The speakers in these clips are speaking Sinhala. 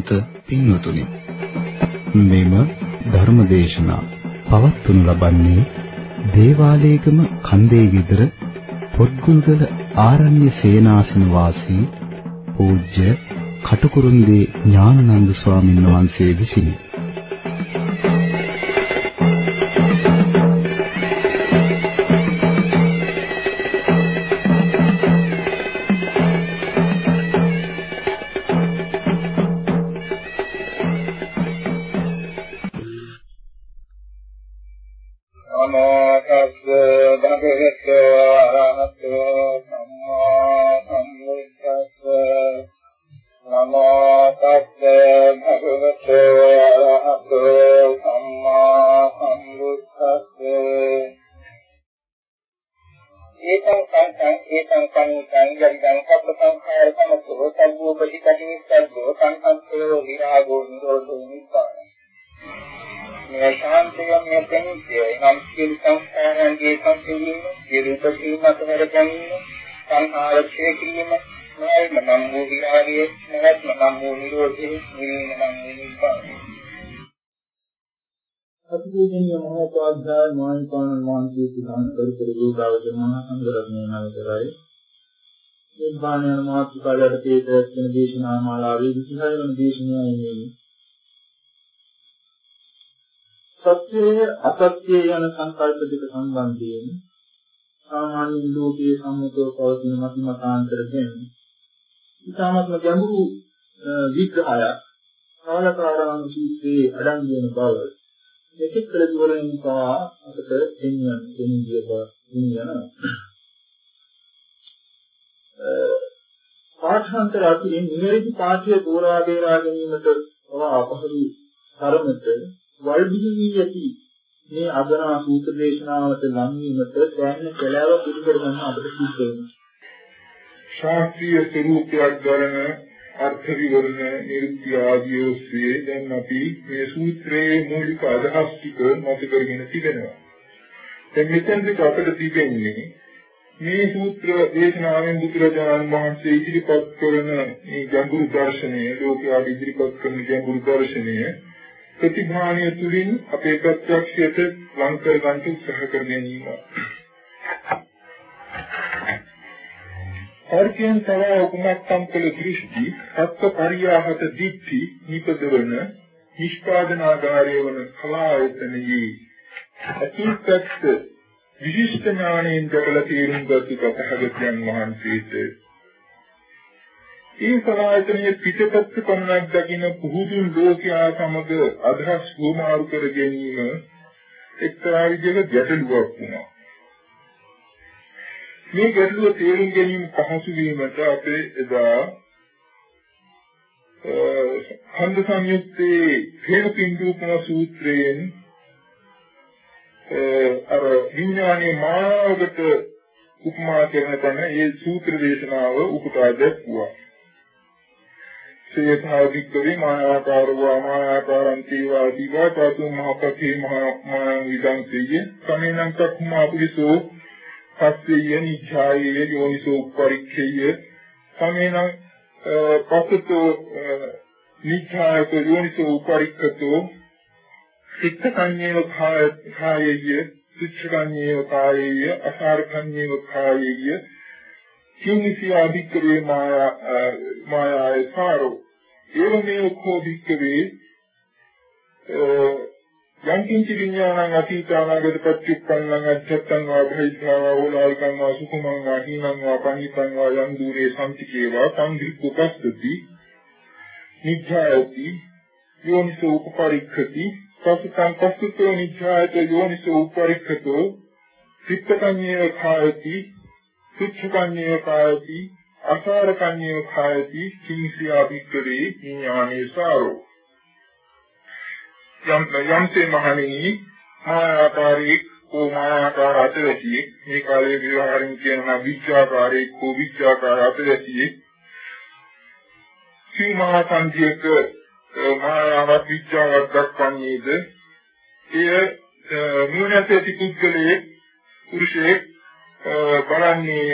ශ්‍රද්ධාවන්ත පින්වතුනි මෙම ධර්මදේශනා පවත්වනු ලබන්නේ දේවාලේගම කන්දේ විතර පොත්ගුල්ගල ආරණ්‍ය සේනාසන වාසී පූජ්‍ය කටුකුරුන්දී ඥානනන්ද ස්වාමීන් වහන්සේ විසිනි. සංඝරත්නය නමතරයි. නිබ්බාන යන මාතෘකාවට තේතස් වෙන දේශනා මාලාවේ 26 වන දේශනාවයි මේ. සත්‍යය අසත්‍යය යන සංකල්ප දෙක සම්බන්ධයෙන් සාමාන්‍ය ලෝකයේ සම්මුතව පවතින මත මතාන්තර දෙන්න. ඉතාමත්ම ගැඹුරු විග්‍රහයක් කාලකාරණ සූත්‍රයේ අඩංගු වෙන බව මෙතෙක් කළ දුරෙන් පවා අපට දෙන්නියන් දෙන්නිය බව දෙන්නියන පාඨාන්තර අතින් නිවැරදි පාඨය තෝරා බේරා ගැනීමට පවා අපහසු තරමට වල්දිවි වී ඇති මේ අගනා සූත්‍ර දේශනාවට ලං වීමට දැනෙන කලාව පිළිකර ගන්න අපට සිද්ධ වෙනවා. ශාස්ත්‍රීය ස්වરૂපයක් ගන්න අර්ථ විවරණ නිරුක්ති ආදී ඔස්සේ දැන් අපි මේ සූත්‍රයේ මූලික අදහස් ටික මත කරගෙන තිබෙනවා. දැන් මෙතෙන්දී අපිට තිබෙන්නේ මේ සූත්‍ර දේශනාවෙන් බුදුරජාණන් වහන්සේ ඉදිරිපත් කරන මේ ගැඹුරු දර්ශනය ලෝකයා ඉදිරිපත් කරන ගැඹුරු දර්ශනය ප්‍රතිභාණය තුලින් අපේ ප්‍රත්‍යක්ෂයට ලං කර ගන්න උත්සාහ කර ගැනීම. අර්ථයන් තව උපමත්තම් කළ දෘෂ්ටි සත්ව පරියාහත දිට්ඨි නිපදවන නිෂ්පාදනාගාරය වන කලායතනයේ අකීපත්ත විශිෂ්ට ඥාණයෙන් දැකලා තේරුම් ගත්තු කතහගතයන් වහන්සේට ඒ කලායතනයේ පිටපත් පමණක් දකින පුහුදුන් ලෝකයා සමග අදහස් වමාරු කර ගැනීම එක්තරා විදිහක ගැටලුවක් වුණා. මේ ගැටලුව තේරුම් ගැනීම පහසු වීමට අපේ එදා ඛණ්ඩ සංයුත්තේ හේතුපින්දුපන සූත්‍රයෙන් අර විඥානයේ මාර්ගයට උපමා කරන තැන ඒ සූත්‍ර දේශනාව උපුටා දැක්වුවා. සේතාදික්කවේ මායාකාරෝ මායාකාරං තීවාදීවා තාතු මහපති මහා විදං සිය කමෙනං කක්මා පුරිසෝ පස්සෙය නිච්ඡායේ යෝනිසෝ පරික්ඛය සමේන පස්සතෝ නිච්ඡායක යෝනිසෝ පරික්ඛතෝ සික්ඛ සංයේව කායය සුච්ඡකඤ්ඤේව කායය අසාරකඤ්ඤේව කායය කිංසිය අධික්‍රේ මායා මායාය සාරෝ. එවමේ කෝ භික්කවේ යම් කිංචි විඥානං අතීතානාගත පච්චුප්පන්නං අච්ඡත්තං වා භෛද්ධා වා ඕලාරිකං වා සුඛමං වා හීනං වා පනිතං වා යම් দূරේ සම්තිකේවා සංධික්ඛුපස්සති නිච්ඡායති යෝනිසෝ උපපරික්ඛති පසුතං පසුතෝ නිච්ඡායත යෝනිසෝ උපපරික්ඛතෝ චිත්තකඤ්ඤේව කායති සුච්ඡකඤ්ඤේව කායති අසාරකඤ්ඤේව කායති කිංසියා භික්ඛවේ ඥානේ සාරෝ. යම් යම්සේ මහණෙනි මායාකාරී කෝ මායාකාර අතවැසියෙක් මේ කාලයේ විවහාරින් කියනවා විචාකාරී කෝ විචාකාර අතවැසියෙක් සීමා සංජයක මායාවක් විචාවක් දක්වන්නේද එය නුවණැති පුද්ගලයේ පුරුෂයෙක් බලන්නේය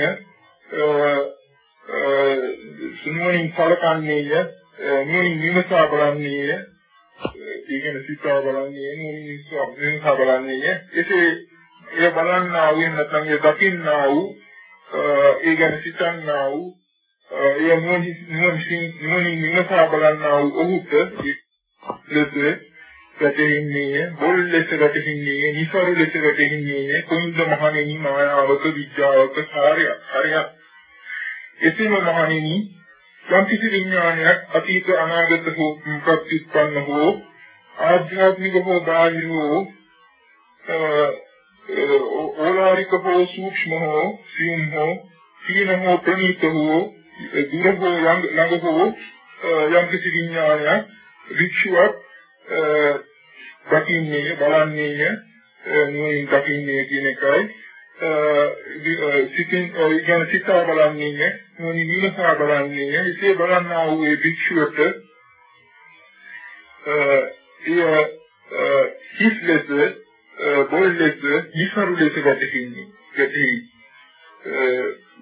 සුනුවණින් සලකන්නේය නුවණින් විමසා බලන්නේ ඒ කියන්නේ සිතා බලන්නේ නුවණින් විමසා බලන්නේ එසේ එය බලන්නා වූ නැත්නම් එය දකින්නා වූ ඒ ගැන සිතන්නා වූ ඒ මොනින් විමසා බලන්නා වූ ඔහුට ලෙසේ ගැටෙන්නේ බොල් ලෙස ගැටෙන්නේ නිසරු ලෙස ගැටෙන්නේ කුංග මහණෙනි මායාවක විද්‍යාවක කාර්යයක් හරියක්. එසේම මහණෙනි යම්කිසි විඥානයක් අතීත අනාගත හෝ ප්‍රතිඋත්පන්න හෝ ආධ්‍යාත්මික හෝ බාහිර හෝ ඕලාරික හෝ සූක්ෂම හෝ සියුම් හෝ සීන හෝ ප්‍රණීත හෝ දුර හෝ ළඟ හෝ යම් කිසි විඥානයක් වික්ෂුවක් දකින්නේ බලන්නේ නුවණින් දකින්නේ කියන එකයි. සිතින් ඉගෙන සිතා බලන්නේ නුවණින් විමසා බලන්නේ එසේ බලන්නා වූ ඒ භික්ෂුවට එය හිස් ලෙස බොල් ලෙස ඉසරු ලෙස ගැටෙන්නේ ගැටි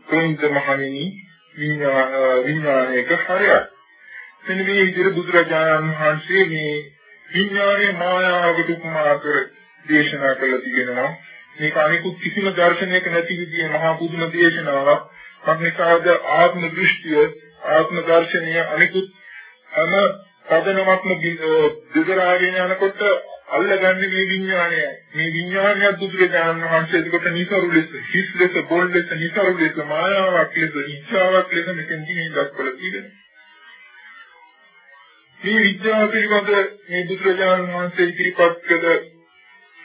කොයින්ද මහණෙනි? විඥානයක හරයක්. මෙන්න මේ විදිහට බුදුරජාණන් වහන්සේ මේ විඥානයේ මායාවකට උපමා කර දේශනා කළා තිබෙනවා මේක අනිකුත් කිසිම දර්ශනයක නැති විදිහේ මහා පුදුම දේශනාවක්. මග්නිකාද ආත්ම දෘෂ්ටිය ආත්ම දර්ශනීය අනිකුත් හැම පදනමක්ම දෙදරාගෙන යනකොට අල්ලගන්නේ මේ විඥානයයි මේ විඥානය බුදුරජාණන් වහන්සේ එතකොට නිසරු ලෙස හිස් ලෙස බොල් ලෙස නිසරු ලෙස මායාවක් ලෙස ඉච්ඡාවක් ලෙස මෙතෙන්දි මේ දක්වලා තියෙනවා. මේ විද්‍යාව පිළිබඳ මේ බුදුරජාණන් වහන්සේ ඉදිරිපත් කළ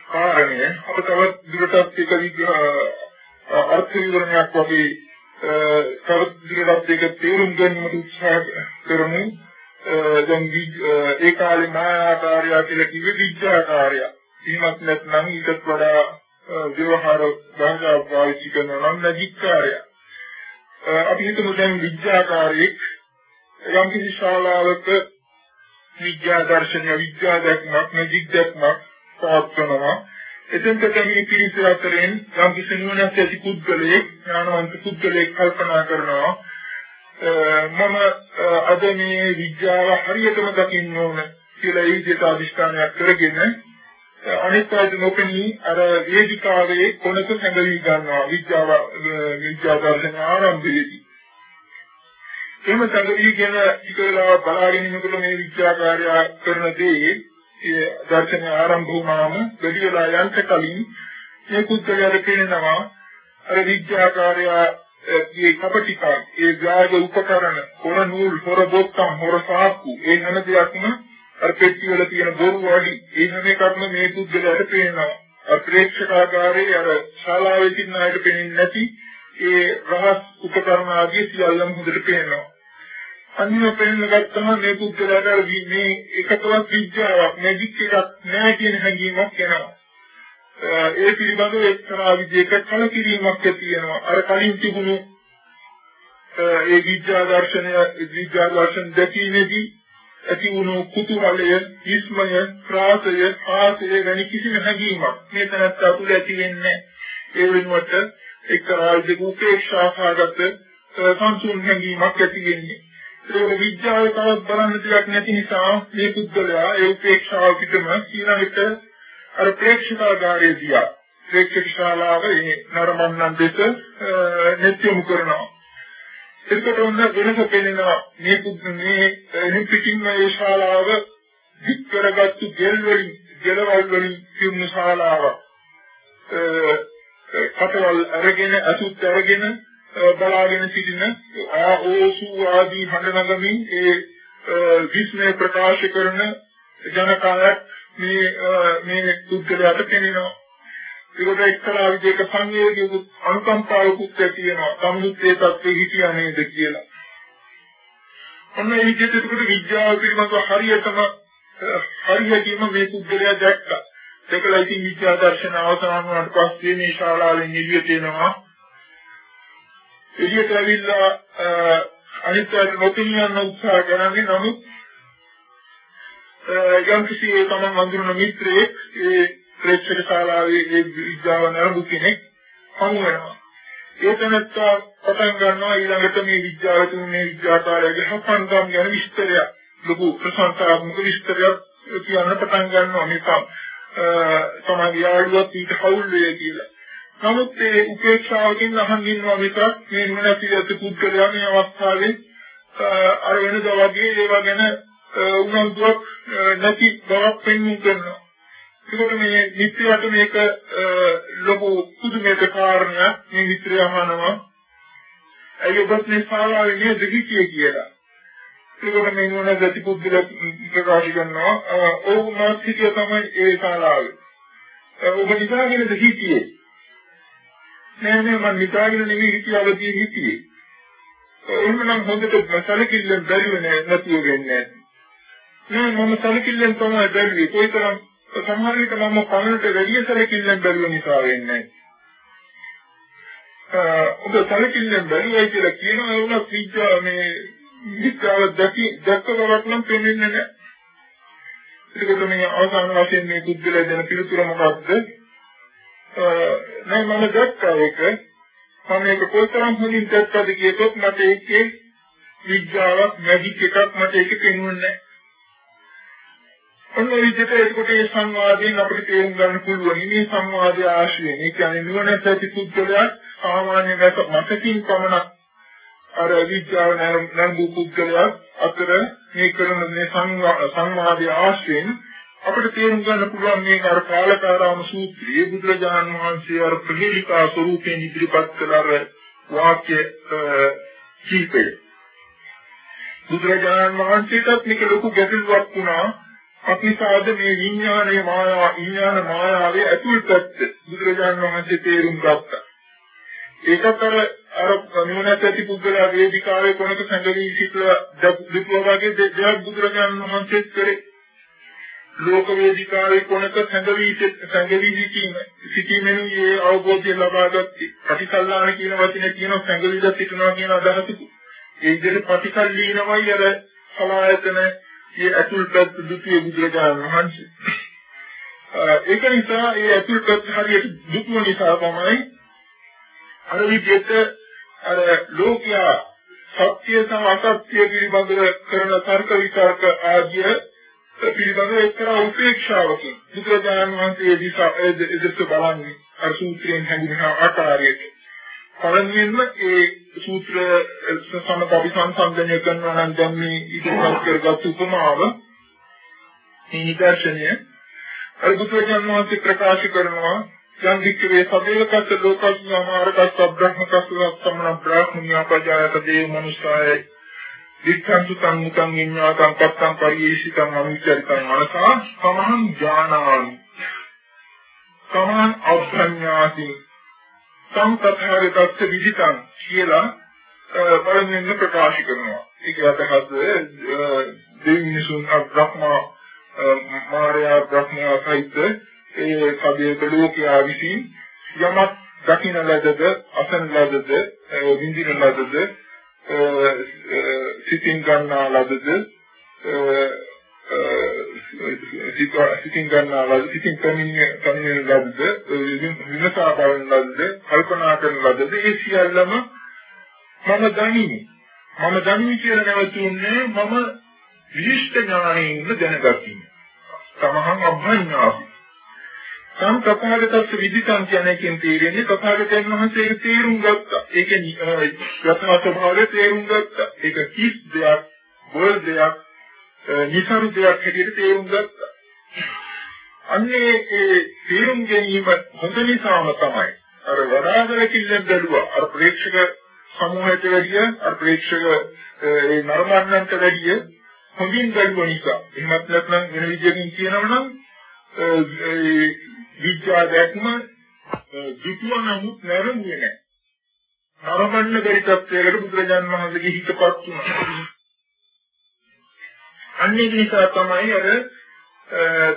කාරණය අප තවත් දුරටත් එක විග්‍රහ අර්ථ විවරණයක් වගේ තවත් දුරටත් ඒක තේරුම් ගැනීමට උත්සාහ කරමු. දැන් ඒ කාලේ මායාකාරය කියලා කිව්වේ විද්‍යාකාරය. එහෙමත් නැත්නම් ඊටත් වඩා ව්‍යවහාර භාෂාව පාවිච්චි කරනවා නම් මැජික්කාරය. අපි හිතමු දැන් විද්‍යාකාරයෙක් යම් කිසි ශාලාවක විද්‍යා දර්ශනය විද්‍යා දැක්මක් මැජික් දැක්මක් පවත්වනවා එතෙන්ට කැමිනි පිරිස අතරින් යම් කිසි නුවණක් ඇති පුද්ගලයෙක් ඥානවන්ත පුද්ගලයෙක් කල්පනා කරනවා මම අද මේ විද්‍යාව හරියටම දකින්න ඕන කියලා ඒ විදිහට අදිෂ්ඨානයක් කරගෙන අනිත් අයට නොපෙනී අර වේදිකාවේ කොනක සැඟවි ගන්නවා විද්‍යාව විද්‍යා දර්ශන ආරම්භයේදී. එහෙම සංගතිය කියන ඉතලා බලාගෙන ඉන්නකොට මේ විද්‍යාකාරය කරන දේ ඒ දර්ශන ආරම්භ වුණාම වැඩි වෙලා යන්න කලින් මේ කුද්දලයට පේනවා අර විද්‍යාකාරය ඒ කපටිකා ඒ ගාග උපකරණ හොර නූල් හොර බොත්තම් හොර සාක්කු ඒ හැම දෙයක්ම අර පෙට්ටි වල තියෙන බොරු වඩි ඒ හැම එකක්ම මේ කුද්දලයට පේනවා අර ප්‍රේක්ෂකාගාරයේ අර ශාලාවේ සිටින අයට පේන්නේ නැති ඒ රහස් උපකරණ ආදී සියල්ලම හොඳට පේනවා. අනිත් පෙන්න ගත්තම මේ පුද්ගලයාට මේ එකතවත් විද්‍යාවක් මැජික් එකක් නැහැ කියන හැඟීමක් එනවා. ඒ පිළිබඳව එක්තරා විදිහක කලකිරීමක් ඇති වෙනවා. අර කලින් තිබුණු ඒ විද්‍යා දර්ශනය විද්‍යා දර්ශන දැකීමේදී ඇති වුණු කුතුහලය, විස්මය, ප්‍රාසය, ආසය වැනි කිසිම හැඟීමක් මේ තනත්ත තුළ ඇති වෙන්නේ ඒ වෙනුවට එක්තරා විදිහක උපේක්ෂාකාරගත සංසුන් හැඟීමක් ඇති වෙන්නේ. ඒක විද්‍යාවේ තවත් බලන්න දෙයක් නැති නිසා මේ පුද්ගලයා ඒ උපේක්ෂාව පිටම ඊළඟට අර ප්‍රේක්ෂකාගාරයේ දියා ප්‍රේක්ෂක ශාලාවේ නරඹන්නන් දෙස නෙත්‍යමු කරනවා. එතකොට ඔන්න වෙනස පෙනෙනවා. මේ මේ එනිපිටින් මේ ශාලාව වික් කරගත්තු ගෙල් වලින් ගෙලවල් වලින් තියුණු ශාලාව කටවල් අරගෙන අසුත් අරගෙන බලාගෙන සිටින ආෝසු ආදී හඬ නගමින් ඒ විස්මය ප්‍රකාශ කරන ජනකායක් මේ මේ පුද්ගලයාට පෙනෙනවා. ඒකට එක්තරා විදිහක සංවේගයක අනුකම්පාවකුත් ඇති වෙනවා. සම්මුත් ඒ තත්ත්වෙ හිටියා නේද කියලා. ඔන්න ඒ විදිහට ඒකට විද්‍යාව පිළිබඳව හරියටම හරියටම මේ පුද්ගලයා දැක්කා. දැකලා ඉතින් විද්‍යා දර්ශන අවසන් වුණාට පස්සේ මේ ශාලාවෙන් එළියට එනවා. එළියට ඇවිල්ලා අනිත්‍යයට නොපෙනියන්න උත්සාහ කරන්නේ නමුත් යම් කිසි තමන් වඳුරන මිත්‍රයෙක් ඒ ප්‍රේක්ෂක ශාලාවේ ඒ විද්‍යාව නරඹු කෙනෙක් හමු වෙනවා. ඒ තැනත්තා පටන් ගන්නවා ඊළඟට මේ විද්‍යාව තුන මේ විද්‍යාකාරයගේ හපන්කම් ගැන විස්තරයක්. ලොකු ප්‍රශංසාත්මක විස්තරයක් කියන්න පටන් ගන්නවා නිකම් තමයි යාළුවත් ඊට හවුල් වේ කියලා. නමුත් ඒ උපේක්ෂාවකින් අහන් ඉන්නවා විතරක් මේ නුනැති ඇති පුද්ගලයා මේ අවස්ථාවේ අර වෙනදා වගේ ඒවා ගැන උනන්දුවක් නැති බවක් පෙන්වන්න කරනවා. ඒකට මේ මිත්‍රයාට මේක ලොකු පුදුමයක කාරණයක් මේ මිත්‍රය අහනවා. ඇයි ඔබත් මේ ශාලාවේ නේද හිටියේ කියලා. ඒකට මේ නෝන ගති පුද්ගල ප්‍රකාශ කරනවා. ඔව් මාත් හිටිය තමයි ඒ ශාලාවේ. ඔබ නිදාගෙනද හිටියේ? නෑ නෑ මම නිදාගෙන නෙවෙයි හිටියේ අවදී හිටියේ. එහෙමනම් හොඳට සැලකිල්ලෙන් බැලුවේ නැතුව වෙන්නේ නෑ මම සැලකිල්ලෙන් තමයි බැලුවේ. කොයිතරම් සමහර විට මම කනට වැඩි සැලකිල්ලෙන් බැලුව නිසා වෙන්නේ ඔබ සැලකිල්ලෙන් බැලුවයි කියලා කියනවා ඒ වුණත් විද්‍යාව මේ විද්‍යාව දැකි දැක්ක බවක් නම් පේන්නේ නැහැ ඒකට මේ අවසාන වශයෙන් මේ බුද්ධල දෙන පිළිතුර මොකක්ද? නෑ මම දැක්කා ඒක. මම මේක කොතරම් හොඳින් දැක්කද කියතොත් මට ඒකේ විද්‍යාවක් මැජික් එකක් මට ඒක පෙන්වන්නේ ඔන්න විදිහට ඒකට ඒ සංවාදයෙන් අපිට තේරුම් ගන්න පුළුවන් මේ සංවාදයේ ආශ්‍රයෙන් ඒ කියන්නේ නුවණැති ඇති පුද්ගලයා සාමාන්‍ය මතකින් පමණක් අර විද්‍යාව නරඹු පුද්ගලයා අතර මේ කරන මේ සංවාදයේ ආශ්‍රයෙන් අපිට තේරුම් ගන්න පුළුවන් මේ අර කාලකාරාම සූත්‍රයේ බුදුරජාණන් වහන්සේ අර ප්‍රහේලිකා ස්වරූපයෙන් ඉදිරිපත් කළ අර වාක්‍ය කීපය. බුදුරජාණන් වහන්සේටත් මේක ලොකු ගැටලුවක් වුණා. අපිසාද මේ විඥානයේ මායාව විඥාන මායාවේ ඇතුල් පැත්ත බුදුරජාණන් වහන්සේ තේරුම් ගත්තා. ඒකත් අර අර නිවනත් ඇති පුද්ගලයා වේදිකාවේ කොනක සංගලී සිටලා දුටුවා වගේ දෙයක් බුදුරජාණන් වහන්සේ කරේ. ලෝක වේදිකාවේ කොනක සංගවි සංගවි සිටීම සිටීමෙන් මේ අවබෝධය ලබාගත් ප්‍රතිසල්ලාන කියන වචනේ කියන සංගවිද සිටනවා කියන අදහසක ඒ විදිහට ප්‍රතිසල්ලීනමයි අර සලායතන ඒ අතුල් පැත්ත දුතිය බුදුරජාණන් වහන්සේ. ඒක නිසා ඒ අතුල් පැත්ත හරියට දුතුව නිසා තමයි අර විදිහට අර ලෝකයා සත්‍ය සහ අසත්‍ය පිළිබඳව කරන තර්ක විතර්ක ආදිය පිළිබඳව එක්තරා උපේක්ෂාවකින් බුදුරජාණන් වහන්සේ දිසා එදෙස බලන්නේ අර සූත්‍රයෙන් හැඳින්වෙන ආකාරයට. පළමුවෙන්ම ඒ සූත්‍ර සමත අපි සංසන්දනය කරනවා නම් දැන් මේ ඉදිරිපත් කරගත් උපමාව මේ නිදර්ශනය. අර බුදුරජාණන් වහන්සේ ප්‍රකාශ කරනවා යම් වික්‍රේ සදේවකත් ලෝකස්මාරකත් බ්‍රහ්මකස්ස සම්මන බ්‍රහ්මණ්‍ය පජායත දේ මනුස්සාය. වික්ඛන්තු සම්මුතං විඤ්ඤාතං පත්තං පරියේෂිතං අනුචරිතං මනසා සමහං ඥානාමි. සමහං අභ්‍රඥාති සංකතහරතත් විදිතං කියලා පළමුවෙන් ප්‍රකාශ කරනවා. ඒක අදහස් දෙවිනිසුන් බ්‍රහ්මා මාර්යා බ්‍රහ්මයා සහිත ඒ කබේක ලෝකයා විසින් යමක් දකින්න ලදද අසන ලදද විඳින ලදද සිතින් ගන්නා ලදද සිතින් ගන්නා ලද සිතින් පැමිණ පැමිණෙන ලදද විමසා බලන ලදද කල්පනා කරන ලදද ඒ සියල්ලම මම දනිමි මම දනිමි කියලා නැවතුන්නේ මම විශිෂ්ට ඥාණයෙන් දැනගතිමි තමහං අභ්ඥාසි සම්පතහගතස්ස විදිතං කියන එකෙන් තේරෙන්නේ තථාගතයන් වහන්සේ ඒක තේරුම් ගත්තා. ඒක යථා ස්වභාවය තේරුම් ගත්තා. ඒක කිස් දෙයක්, බොල් දෙයක්, නිසරු දෙයක් හැටියට තේරුම් ගත්තා. අන්නේ ඒ තේරුම් ගැනීම හොඳ නිසාම තමයි අර වඩාගෙන කිල්ලෙන් බැලුවා. අර ප්‍රේක්ෂක සමූහයට වැඩිය, අර ප්‍රේක්ෂක ඒ නරඹන්නන්ට වැඩිය හොඳින් බැලුව නිසා. එහෙමත් නැත්නම් වෙන විදියකින් කියනවා නම් විද්‍යා දැක්ම දුතුව නමුත් නැරඹුවේ නැහැ. නරඹන්න බැරි තත්ත්වයකට බුදුරජාන් වහන්සේගේ හිතපත් වුණා. අන්නේ නිසා තමයි අර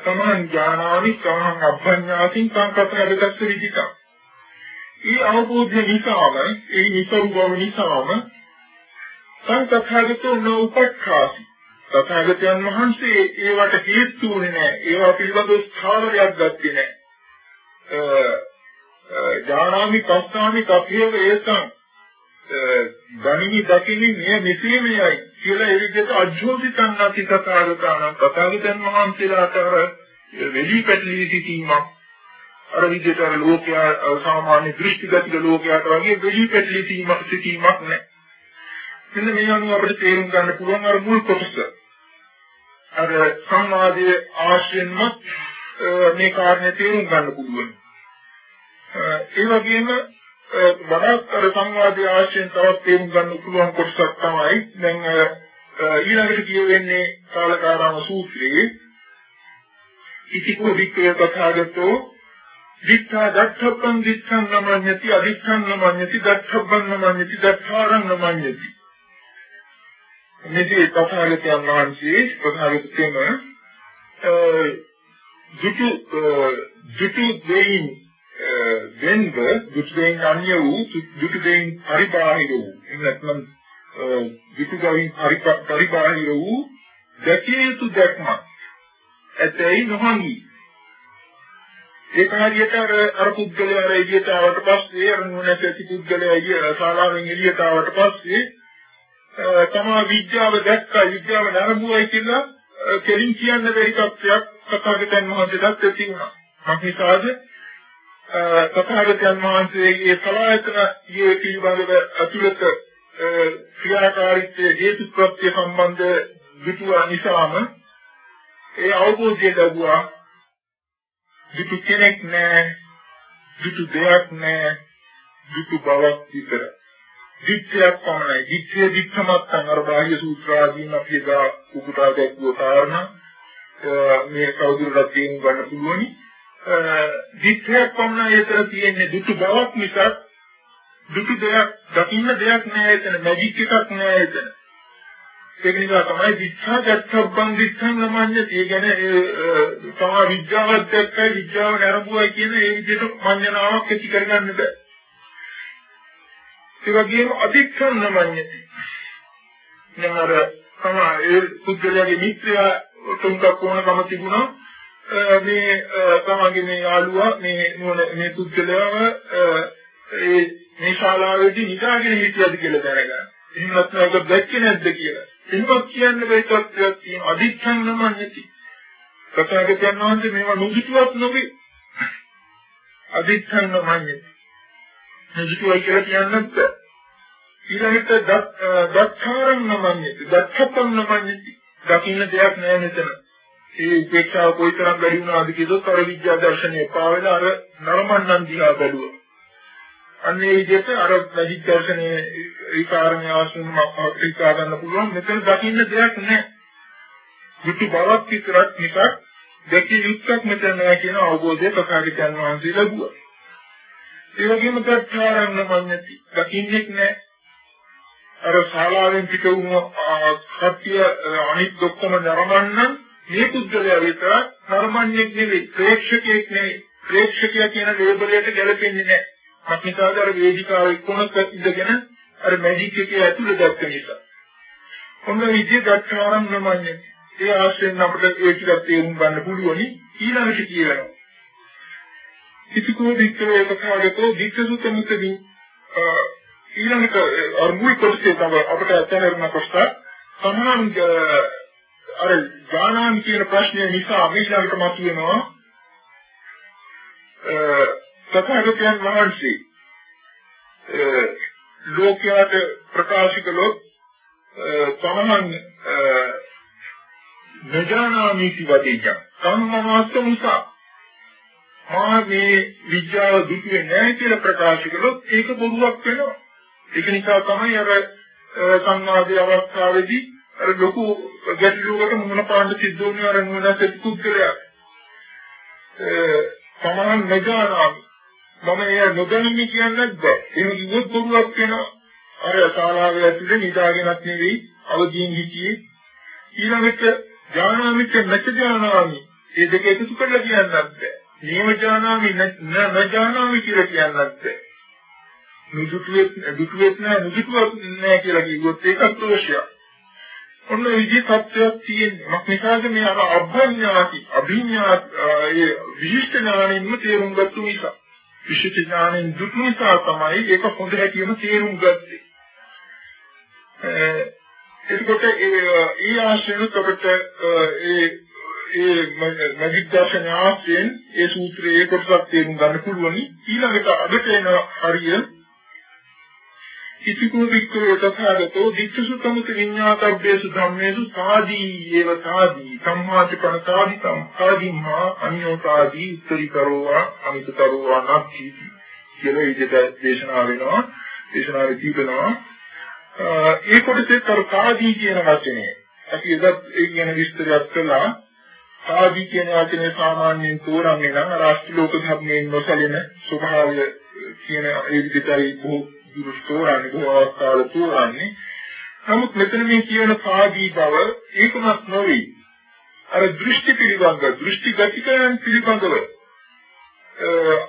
තමන් ඥානානි තමන් අභ්ඥාසින් සංකප්පනදකස්ස විදිකා. ඒ අවබෝධය නිසාම ඒ නිසරු බව නිසාම සංකප්පහගතෝ නෝපක්ඛාසි තථාගතයන් වහන්සේ ඒවට හේතු වුණේ නැහැ. ඒවා පිළිබඳව ස්ථාවරයක් ගත්තේ නැහැ. ඥානාමි කස්සාමි කප්පේව ඒසං ගණිනි දකිනි මෙය මෙසේමයි කියලා ඒ විදිහට අජෝසිතන් නැති තථාගතයන් තථාගතයන් වහන්සේලාට අර වෙලී පැටලී සිටීමක් අර විදිහට අර ලෝකයා සාමාන්‍ය දෘෂ්ටිගත ලෝකයාට වගේ වෙලී පැටලී සිටීමක් සිටීමක් නැහැ. මෙන්න මේ අනුව අපිට තේරුම් ගන්න පුළුවන් අර මුල් කොටස. අර සංවාදයේ ආශ්‍රයෙන්ම මේ කාරණේ තේරුම් ගන්න පුළුවන්. ඒ වගේම වඩාත් අර සංවාදයේ ආශ්‍රයෙන් තවත් තේරුම් ගන්න පුළුවන් කොටසක් තමයි. දැන් ඊළඟට කියවෙන්නේ කාලකාරාම සූත්‍රයේ ඉතිකෝ වික්‍රය කතාගතෝ විත්තා දත්තප්පං විත්තං නමඤ්ඤති අදිත්තං නමඤ්ඤති දත්තප්පං නමඤ්ඤති දත්තාරං නමඤ්ඤති. මෙදී තථාගතයන් වහන්සේ තථාගතයම දුටු දුටු දෙයින් වෙන්ව දුටු දෙයින් අන්‍ය වූ දුටු දෙයින් පරිබාහිර වූ එන්නත්නම් දුටු දෙයින් පරිබාහිර වූ දැකිය යුතු දැක්මක් ඇතැයි නොහඟි ඒක හරියට අර අර පුද්ගලයා අර එළියට ආවට පස්සේ අර නුවණැති ඇති පුද්ගලයා එළිය ශාලාවෙන් එළියට ආවට පස්සේ තමා විද්‍යාව දැක්කා විද්‍යාව නරඹුවයි කියලා කෙලින් කියන්න බැරි තත්ත්වයක් තථාගතයන් වහන්සේට ඇති වුණා. මක්නිසාද තථාගතයන් වහන්සේගේ සලායතන යේ පිළිබඳව අතුලත ක්‍රියාකාරීත්වයේ හේතු ප්‍රත්‍ය සම්බන්ධ විතුවා නිසාම ඒ අවබෝධය ලැබුවා. දුටු කෙනෙක් නෑ දුටු දෙයක් නෑ දුටු බවක් විතර. දිට්ඨියක් පමණයි. දිට්ඨිය දිට්ඨමත්තන් අර බාහ්‍ය සූත්‍ර ආදීන් අපි එදා උපුටා දැක්වුව කාරණා. මේ කවුරුරට තේරුම් ගන්න පුළුවනි. දිට්ඨියක් පමණයි ඒතර තියෙන්නේ. දුටු බවක් මිසක් දුටු දෙයක් දකින්න දෙයක් නෑ එතන. මැජික් එකක් නෑ එතන. ඒක නිසා තමයි විච්ඡා ගැත්තබ්බන් විච්ඡන් ළමන්නේ ඒ කියන්නේ ඒ තමයි විද්‍යාවක් දැක්කයි විද්‍යාව නරඹුවයි කියන ඒ විදිහට මඤ්ඤණාවක් ඇති කරගන්න බෑ. ඒ වගේම අධික්ෂණ ළමන්නේ දැන් අර තමයි ඒ පුද්ගලයාගේ මිත්‍රයා තුන්ක කොනකම තිබුණා. මේ තමගේ මේ යාළුවා මේ මේ පුද්ගලයාව ඒ මේ ශාලාවේදී නිදාගෙන හිටියද කියලා දැනගන්න. එහෙම නැත්නම් ඒක දැක්කේ නැද්ද කියලා. එහෙමත් කියන්න බැරි තත්ත්වයක් තියෙන අදිච්ඡන් නමන්නේති. ප්‍රකාශකයන් වහන්සේ මේවා නොහිතුවත් නොවේ. අදිච්ඡන් නමන්නේති. නොහිතුවයි කියලා කියන්නත් බෑ. ඊළඟට දක්ඛාරං නමන්නේති. දක්ඛතම් නමන්නේති. දකින්න දෙයක් නෑ මෙතන. ඒ උපේක්ෂාව කොයිතරම් වැඩි වුණාද කියදොත් අර විද්‍යා දර්ශනය පාවෙලා අර නරමන්නන් දිහා බැලුවා. අන්නේ විදිහට අර මැජික් දර්ශනයේ ඒ කාරණේ ආශ්‍රමම අපිට ගන්න පුළුවන් මෙතන දකින්න දෙයක් නැහැ. විටි බවක් විතරක් නිකක් දෙකේ යුක්තක් මෙතන නැහැ කියන අවබෝධය ප්‍රකාශ කරන වහන්සේ ලැබුවා. ඒ වගේම තත්කාරන්න මඤ්ඤති දකින්නෙක් නැහැ. අර ශාලාවෙන් පිට වුණු සත්‍ය අනිත් ඔක්කොම නරඹන්න මේ පුද්ගලයා විතරක් නරඹන්නේ නෙවෙයි ප්‍රේක්ෂකයෙක් නෙවෙයි. ප්‍රේක්ෂකයා කියන ලේබලයට ගැලපෙන්නේ නැහැ. අපිටාද අර වේදිකාවේ කොනක ඉඳගෙන අර මැජික් එකේ ඇතුළේ දැක්ක නිසා. ඔන්න විදිය දක්වාරම් නමන්නේ. ඒ ආශ්‍රයෙන් අපිට ඒ ටිකක් තේරුම් ගන්න පුළුවනි ඊළඟට කියනවා. ඉතිකෝ වික්‍රේ කතාවකෝ වික්‍රසුත මුතදී ඊළඟට අර මුල් කොටසේ තමයි අපිට අත්හැරෙන්න කොටස සමාන අර ඥානාන් කියන ප්‍රශ්නය නිසා ඊළඟට මතුවෙනවා තථාගතයන් වහන්සේ ලෝකයට ප්‍රකාශ කළොත් තමන් නජානාමි කිවදීජ සම්මාස්ත නිසා. මා මේ විද්‍යාව දුකේ නැහැ කියලා ප්‍රකාශ කළොත් ඒක බොරුවක් වෙනවා. ඒක නිසා තමයි අර සංවාදයේ අවස්ථාවේදී අර ලොකු ගැටලුවකට මුහුණ පාන්න සිද්ධ වුණේ අර නුවණැති පුද්ගලයා තමන් නජානාමි මම එය නොදැනීම කියන්නත් බෑ. එහෙම කිව්වොත් බොරුවක් වෙනවා. අර ශාලාවේ ඇතුලේ නිදාගෙනත් නෙවෙයි අවදීන් හිටියේ. ඊළඟට ඥානාමිච්ච නැච ඥානාමි. මේ දෙක එකතු කරලා කියන්නත් බෑ. නියම ඥානාමි නැ ඥානාමි කියලා කියන්නත් බෑ. නුදුටුවෙත් දුටුවෙත් නෑ නුදුටුවක් නෑ කියලා කිව්වොත් ඒකත් දෝෂයක්. ඔන්න විදිහේ තත්ත්වයක් තියෙන්නේ. මක් නිසාද මේ අර අභ්‍යඥාති අභිඥා ඒ විශිෂ්ට ඥානින්ම තේරුම් ගත්තු නිසා. විශේෂ ඥාණයෙන් දුක් නිසා තමයි ඒක හොඳ හැටියම තේරුම් ගත්තේ. එතකොට ඒ ආශ්‍රයනුත් අපිට ඒ ඒ මැජික් දර්ශන ආශ්‍රයෙන් ඒ සූත්‍රයේ කොටසක් තේරුම් ගන්න පුළුවන් ඊළඟට අදට එන හරිය ඉතිකෝ වික්ඛෝ තථාගතෝ ditthසුතමක විඤ්ඤාතබ්බේසු ධම්මේසු සාදී ඒව සාදී. සම්මාති පරකාදි සම්පාදිමා අඤ්ඤෝතාදී උත්තරීකරෝවා අනිතතරෝවා නැති කියලා ඉදිරියට දේශනා වෙනවා දේශනාවේ තිබෙනවා ඒ කොටසේ තරකාදී කියන වචනේ. අපි එදත් ඒ ගැන විස්තරයක් කළා. සාදී කියන වචනේ සාමාන්‍යයෙන් තෝරන්නේ නම් රාष्ट्रीय ලෝක ධර්මයෙන් නොසැලෙන ස්වභාවය කියන ඒ විදිහටයි බොහෝ දුරු තෝරන්නේ බොහෝ අවස්ථාවල තෝරන්නේ. නමුත් මෙතන මේ කියන සාදී බව ඒකමත් නොවේ. අර දෘෂ්ටි පිළිබඳ දෘෂ්ටි ගතිකයන් පිළිබඳව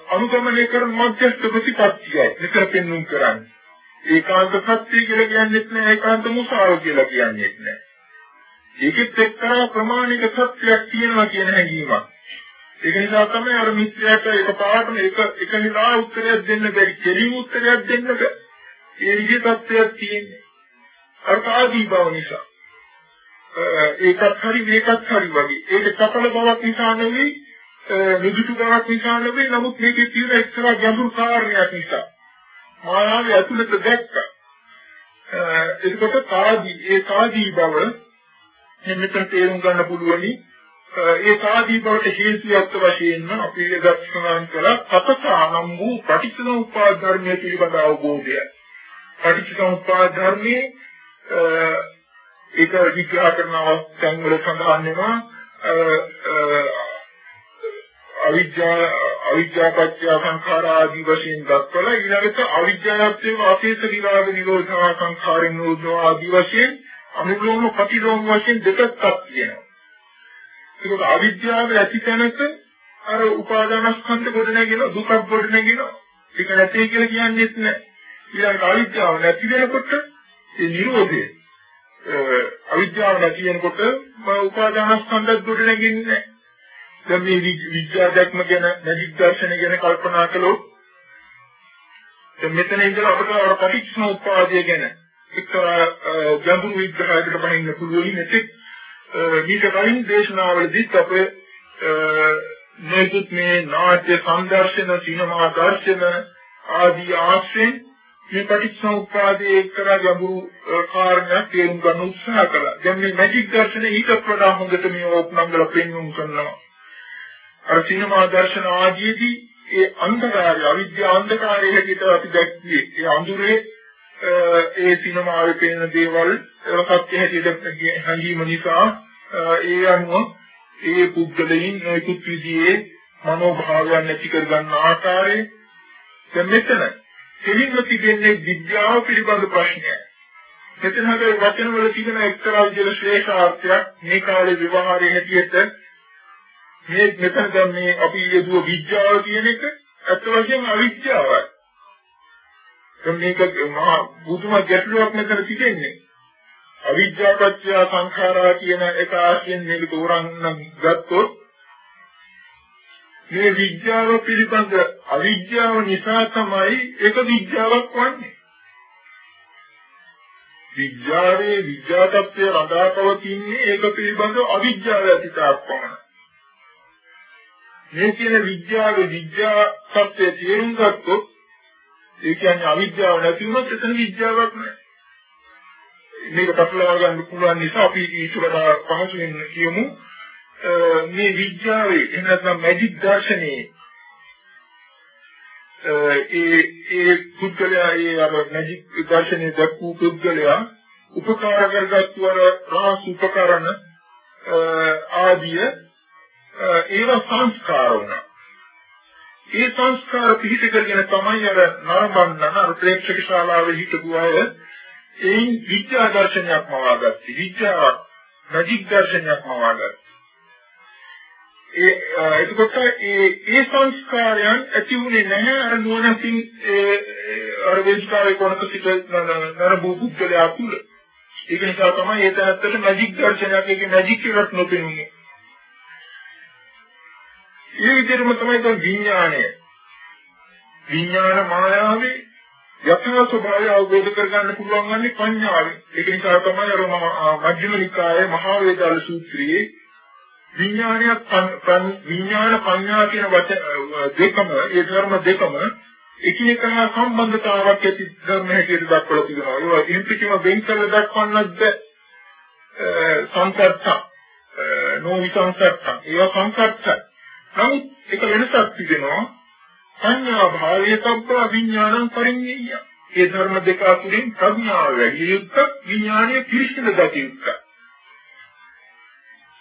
අනුගමනය කරන මධ්‍යස්ථ ප්‍රතිපත්තියයි මෙතන පෙන්වුම් කරන්නේ. ඒකාන්ත සත්‍ය කියලා කියන්නේත් නෑ ඒකාන්ත මුසාව කියලා කියන්නේත් නෑ. ඒකෙත් එක්තරා ප්‍රමාණික සත්‍යයක් තියෙනවා කියන හැඟීමක්. ඒක නිසා තමයි අර මිත්‍රයාට එකපාරටම එක එක හිලා උත්තරයක් දෙන්න බැරි කෙලින් උත්තරයක් දෙන්න බැ. ඒ විදිහේ තත්ත්වයක් තියෙන්නේ. අර ආදී බව නිසා. ඒකත් හරි මේකත් හරි වගේ. ඒක සඵල බවක් නිසා නෙවෙයි, නිදුතු බවක් නිසා නෙවෙයි, නමුත් මේකේ තියෙන එක්තරා ගැඹුරු කාරණයක් නිසා. මායාවේ ඇතුළත දැක්කා. එතකොට කාදී ඒ කාදී බව මෙතන තේරුම් ගන්න පුළුවනි ඒ සාදී බවට හේතුයක් වශයෙන්ම අපි දක්ෂණාන් කළ සතසානම් වූ පටිච්චසමුප්පාද ධර්මයේ පිළිබඳ අවබෝධය. පටිච්චසමුප්පාද ධර්මයේ ඒක විග්‍රහ කරන අවස්ථන් වල සඳහන් වෙනවා අවිද්‍යා අවිද්‍යා පත්‍ය සංඛාර ආදී වශයෙන් දක්වලා ඊළඟට අවිද්‍යාවත්වයේ වාසීත විරාග නිරෝධා සංඛාරින් නෝධා ආදී වශයෙන් අනුලෝම ප්‍රතිලෝම වශයෙන් දෙකක් තියෙනවා. ඒක අවිද්‍යාව ඇති තැනක අර උපාදානස්කන්ධ ගොඩ නැගෙන දුකක් ගොඩ නැගෙන ඒක නැtei කියලා කියන්නේත් නැහැ. ඊළඟට අවිද්‍යාව නැති වෙනකොට ඒ Nirodhe අවිද්‍යාව නැති වෙනකොට උපාදානස්කන්ධ ගොඩ නැගෙන්නේ නැහැ. දැන් මේ විද්‍යා දැක්ම ගැන නැජික් දර්ශන ගැන කල්පනා කළොත් දැන් මෙතන ඉඳලා අපිට අර පටිච්චසමුප්පාදය ගැන එක්තරා ගැඹුරු විග්‍රහයකට බහින්න පුළුවන් මෙතෙක් ඊට කලින් දේශනාවලදීත් අපේ මේකුත් මේ නාට්‍ය සංදර්ශන සිනමා දර්ශන ආදී ආශ්‍රයෙන් මේ පටිච්චසමුප්පාදයේ එක්තරා ගැඹුරු කාරණා තේරුම් ගන්න උත්සාහ කළා. දැන් මේ මැජික් දර්ශන ඊට වඩා හොඳට මේ ඕපනංගල පෙන්වුම් කරනවා. අර සිනමා දර්ශන ආදීදී ඒ අන්ධකාරය අවිද්‍යා අන්ධකාරය හැටියට අපි දැක්කේ ඒ අඳුරේ ඒ සිනමාවේ පේන දේවල් සත්‍ය හැටියට හැඟීම නිසා ඒ අනුව ඒ පුද්ගලයන් නොයෙකුත් විදිහේ මනෝභාවයන් ඇති කර ගන්න ආකාරය දැන් මෙතන දෙලින්ම තිබෙන්නේ විද්‍යාව පිළිබඳ ප්‍රශ්නය. මෙතන හැබැයි වචන වල තිබෙන එක්තරා විදිහේ ශ්‍රේෂ්ඨාර්ථයක් මේ කාලේ ව්‍යවහාරයේ හැටියට මේ මෙතන දැන් මේ අපි යදුව විද්‍යාව කියන එක අත් වශයෙන් අවිද්‍යාවයි. දැන් මේක මහා බුදුම ගැටලුවක් මෙතන තිබෙන්නේ. අවිද්‍යාව පත්‍ය සංඛාරා කියන එක ආශ්‍රයෙන් මේක තෝරන්න ගත්තොත් මේ විද්‍යාව පිළිබඳ අවිද්‍යාව නිසා තමයි ඒක විද්‍යාවක් වන්නේ. විද්‍යාවේ විද්‍යා tattve රඳා පවතින්නේ ඒක පිළිබඳ අවිද්‍යාව ඇතිතාවක් පමණයි. මේ කියන විද්‍යාවේ විද්‍යා tattve තේරුම් ගත්තොත් ඒ කියන්නේ අවිද්‍යාව නැති වුණොත් එතන විද්‍යාවක් නැහැ. මේක පටලවා ගන්න පුළුවන් නිසා අපි ඊට වඩා පහසුවෙන් කියමු මේ විද්‍යාවේ එහෙම නැත්නම් මැජික් දර්ශනයේ ඒ ඒ පුද්ගලයා ඒ අර මැජික් දර්ශනයේ දක්වපු පුද්ගලයා උපකාර කරගත්තු අර රහස් උපකරණ ආදිය ඒව සංස්කාර වුණා. ඒ සංස්කාර පිහිට කරගෙන තමයි අර නරඹන්න අර ප්‍රේක්ෂක ශාලාවේ හිටපු අය එයින් විද්‍යා දර්ශනයක් මවාගත්තේ. විද්‍යාවක් මැජික් දර්ශනයක් මවාගත්තා. ඒ එතකොට ඒ ඒ සංස්කාරයන් ඇති වුණේ නැහැ අර නුවණකින් ඒ අර වේදිකාවේ කොනක සිට නරඹු පුද්ගලයා තුල. ඒක නිසා තමයි ඒ තරත්තට මැජික් දර්ශනයක් එකේ මැජික් එකක් නොපෙනුනේ. ඒ විදිහටම තමයි දැන් විඥාණය. විඥාන මායාවේ යථා ස්වභාවය අවබෝධ කරගන්න පුළුවන් වන්නේ පඤ්ඤාවෙන්. ඒක නිසා තමයි අර මජ්ක්‍ධිම නිකායේ මහා වේදාල සූත්‍රයේ විඥානයක් විඥාන පඤ්ඤා කියන වචන දෙකම ඒ ධර්ම දෙකම එකිනෙක හා සම්බන්ධතාවක් ඇති ධර්ම හැටියට දක්වලා තිබෙනවා. ඒවා ඉන්පිටිම වෙන් කරලා දක්වන්නත් සංකර්ත නොවිසංකර්ත ඒවා සංකර්ත. නමුත් එක වෙනසක් තිබෙනවා. සංඥා භාවයේ තබ්බ විඥානං පරිඤ්ඤය. ඒ ධර්ම දෙක අතරින් ප්‍රඥාව වැඩි යුක්ත විඥානීය පිරිසිදු ගති යුක්ත.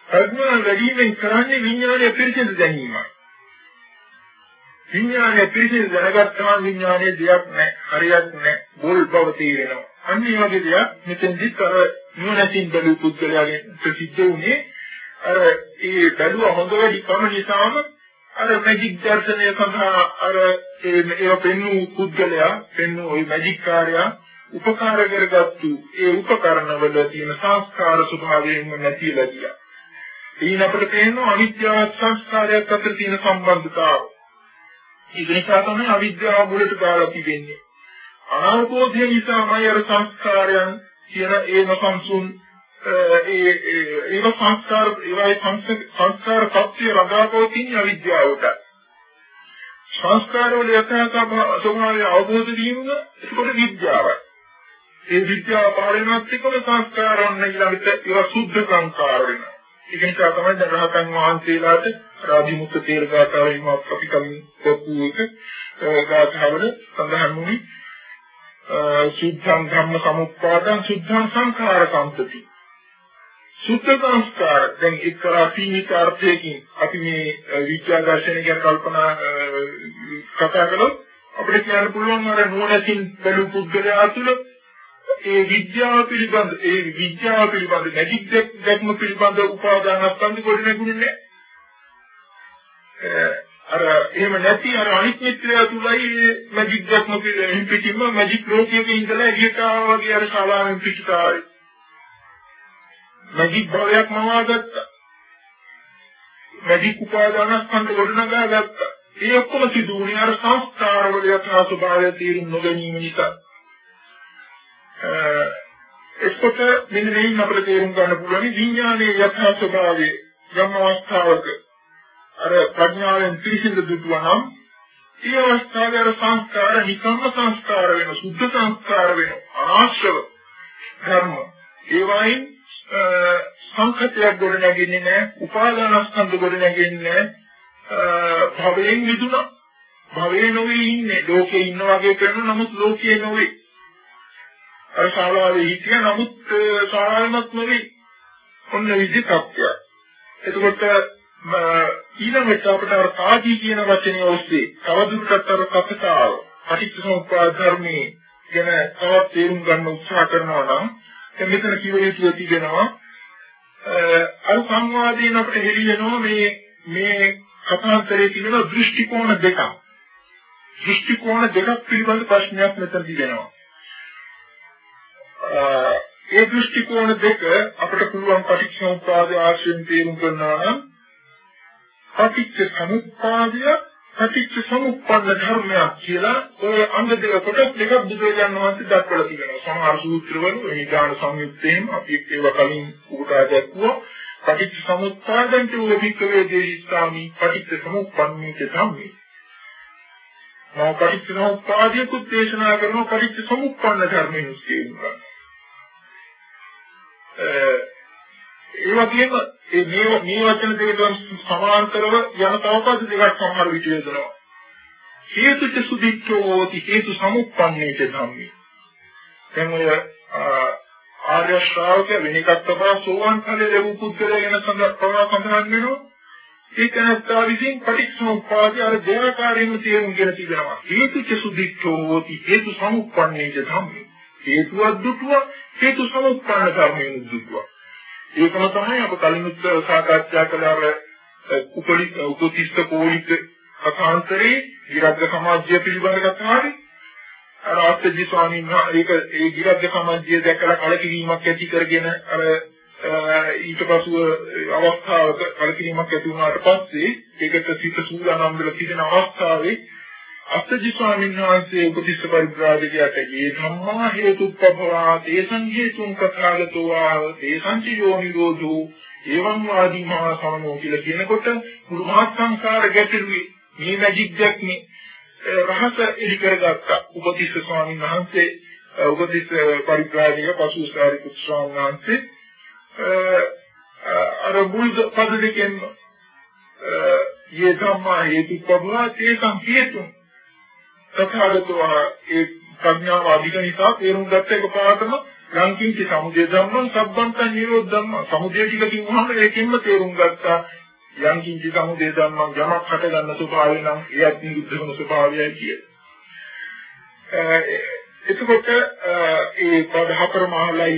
ප්‍රඥාව වැඩිවෙන් කරන්නේ විඥානීය පිරිසිදු ගැනීමයි. විඥානය පිළිසින් දැනගත්තම විඥානයේ දෙයක් නැහැ, හරියක් නැහැ, බෝල් බව තේරෙනවා. අන්න ඒ වගේ දෙයක් මෙතෙන්දිත් අර නුවණින් බැලූ පුද්ගලයාගෙන් ප්‍රසිද්ධ වුණේ අර ඒ බැලුව හොඳ වැඩි කම නිසාම අර මැජික් දර්ශනය සඳහා අර ඒව පෙන්වූ පුද්ගලයා පෙන්වූ ওই මැජික් කාර්යය උපකාර කරගත්තු ඒ උපකරණවල තියෙන සංස්කාර ස්වභාවයෙන්ම නැතිලා ගියා. එයින් අපිට පේනවා අවිද්‍යාව සංස්කාරයක් අතර තියෙන සම්බන්ධතාවය. ඒක නිසා තමයි අවිද්‍යාව මුලට දාලා තිබෙන්නේ. අනාවබෝධය නිසාමයි අර සංස්කාරයන් කියන ඒ නොසන්සුන් ඒ ඒක සංස්කාර ඒවායි සංස්කාර පත්‍ය රඳාපවතින අවිද්‍යාවට. සංස්කාර වල යථාර්ථ ස්වභාවය අවබෝධ වීම ඒකට විද්‍යාවයි. ඒ විද්‍යාව පාරණවත් එක්කම සංස්කාරයන් ඊළඟට ඒවා සුද්ධ සංස්කාර වෙනවා. ඒක නිසා තමයි දැන් රහතන් වහන්සේලාට රාජිමුක්ත තේර ගාථාවෙන් අපි කලින් පොත්තු එක ගාථාවල සඳහන් වුණේ සුද්ධං ධම්ම සමුප්පාදං සුද්ධං සංඛාර සම්පති සුද්ධ සංස්කාර දැන් එක්තරා සීමිත අර්ථයකින් අපි මේ විද්‍යා දර්ශනය ගැන කල්පනා කතා කළොත් අපිට කියන්න පුළුවන් අර නුවණකින් බැලු පුද්ගලයා තුළ ඒ විද්‍යාව පිළිබඳ ඒ විද්‍යාව පිළිබඳ මැජික් දැක්ම පිළිබඳ උපාදානස්කන්ධ කොට නැගුණේ අර එහෙම නැති අර අනිත් මිත්‍රයා තුලයි මැජික් දැක්ම පිළිබඳ මැජික් ලෝකයක ඉඳලා එළියට ආවා වගේ අර ශාලාවෙන් පිටට ආවේ මැජික් භවයක් මවාගත්තා මැජික් උපාදානස්කන්ධ කොට නගා ගත්තා. ඒ ඔක්කොම සිදු වුණේ අර සංස්කාර වල යථා ස්වභාවය තීරුම් නොගැනීම නිසා. එතකොට මෙන්න මේන් අපිට තේරුම් ගන්න පුළුවන් විඥානයේ යථා ස්වභාවය යම් අවස්ථාවක අර ප්‍රඥාවෙන් පිරිසිදු දුටුවා නම් ඒ අවස්ථාවේ අර සංස්කාර නිකම්ම සංස්කාර වෙන සුද්ධ සංස්කාර වෙන ආශ්‍රව ධර්ම. ඒ වයින් සංකතයක් ගොඩ නැගෙන්නේ නැහැ උපාදානස්කන්ධ ගොඩ නැගෙන්නේ නැහැ භවයෙන් මිදුණා භවයේ නොවේ ඉන්නේ ලෝකේ ඉන්න වගේ කරන නමුත් ලෝකයේ නොවේ අර ශාලාවේ හිටිය නමුත් ශාලාවෙමත් නෙවෙයි. ඔන්න විදි තත්ත්වයක්. එතකොට ඊළඟට අපිට අර තාදී කියන වචනේ ඔස්සේ තවදුරටත් අර කතාව පටිච්චසමුප්පාද ධර්මයේ ගැන තවත් තේරුම් ගන්න උත්සාහ කරනවා නම් දැන් මෙතන කිව යුතු තිබෙනවා අර සංවාදයෙන් අපිට හෙළි වෙනවා මේ මේ කතාන්තරයේ තිබෙන දෘෂ්ටි කෝණ දෙකක්. දෘෂ්ටි කෝණ දෙකක් පිළිබඳ ප්‍රශ්නයක් මෙතන තිබෙනවා. ඒ දෘෂ්ටි කෝණ දෙක අපිට පුළුවන් පටිච්චසමුප්පාද ආශ්‍රයෙන් තේරුම් ගන්නවා නම් පටිච්ච සමුප්පාදය පටිච්ච සමුප්පන්න ධර්මයක් කියලා ඔය අංග දෙක කොටස් දෙකක් බුදුරජාණන් වහන්සේ දක්වලා තිබෙනවා. සමහර සූත්‍රවල මේ ඥාන සංයුත්තේම අපි ඒව කලින් උගතා දැක්වුවා. පටිච්ච සමුප්පාදෙන් තුල වික්‍රේ දේශාමි පටිච්ච සමුප්පන්නේ ධම්මේ. මම පටිච්ච සමුප්පාදියකුත් දේශනා කරනවා පටිච්ච සමුප්පන්න ධර්මයෙන් උස්කේනවා. ඒ වගේම මේ මේ වචන දෙකෙන් සමාන්තරව යන තවපද දෙකක් සමහර විට යොදනවා. හේතුච සුදිච්ඡෝති හේතු සමුප්පන්නේච ධම්මේ. දැන් ඔය ආර්ය ශ්‍රාවක වෙන එකක් තමයි සෝවාන් ඵලයේ ලැබු පුද්ගලයා ගැන සඳහන් සඳහන් වෙනවා. ඒක නැත්තා විසින් පටිච්චසමුප්පාදේ අර දෙආකාරයෙන්ම තේරුම් ගෙන තිබෙනවා. හේතුච සුදිච්ඡෝති හේතු සමුප්පන්නේච ධම්මේ. හේතුවක් දුටුවා හේතු සමුප්පන්න කර්මයෙන් දුටුවා. ඒකම තමයි අප කලින් සාකච්ඡා කළ අර උපලි උපතිස්ත කෝලික කථාන්තරේ විරග්ග සමාජය පිළිබඳ කතාවේ අර ආත්‍යජි ස්වාමීන් වහන්සේ ඒක ඒ විරග්ග සමාජය දැකලා කලකිරීමක් ඇති කරගෙන අර ඊට පසුව අවස්ථාවක කලකිරීමක් ඇති වුණාට පස්සේ ඒකට සිත සූදානම් වෙලා සිටින අවස්ථාවේ අස්සජි ස්වාමීන් වහන්සේ උපතිස්ස පරිබ්‍රාජකයාට ඒ ධම්මා හේතුප්පවා තේසං හේතුං කථාගතෝ ආව තේසං ච යෝනිරෝධෝ එවං වාදී මහා සමනෝ කියලා කියනකොට මුළු මහත් සංසාර ගැටලුවේ මේ මැජික් එකනේ රහස එලි කරගත්තා. උපතිස්ස ස්වාමීන් වහන්සේ උපතිස්ස පරිබ්‍රාජක පසුසාරිපුත් ස්වාමීන් වහන්සේ අර මුල් පද දෙකෙන් යේ ධම්මා හේතුප්පවා තේසං හේතුං තථාගතෝ ඒ ප්‍රඥාව අධික නිසා තේරුම් ගත්ත එකපාරටම ලංකින්ච සමුදය ධම්මං සබ්බන්තං නිරෝධ ධම්මං. සමුදය ටික කිව්වහම ඒකෙන්ම තේරුම් ගත්තා. යංකින්ච සමුදය ධම්මං යමක් හට ගන්න ස්වභාවය නම් එයත් නිරුද්ධ වෙන ස්වභාවයයි කිය. එතකොට ඒ පද හතර මහලයි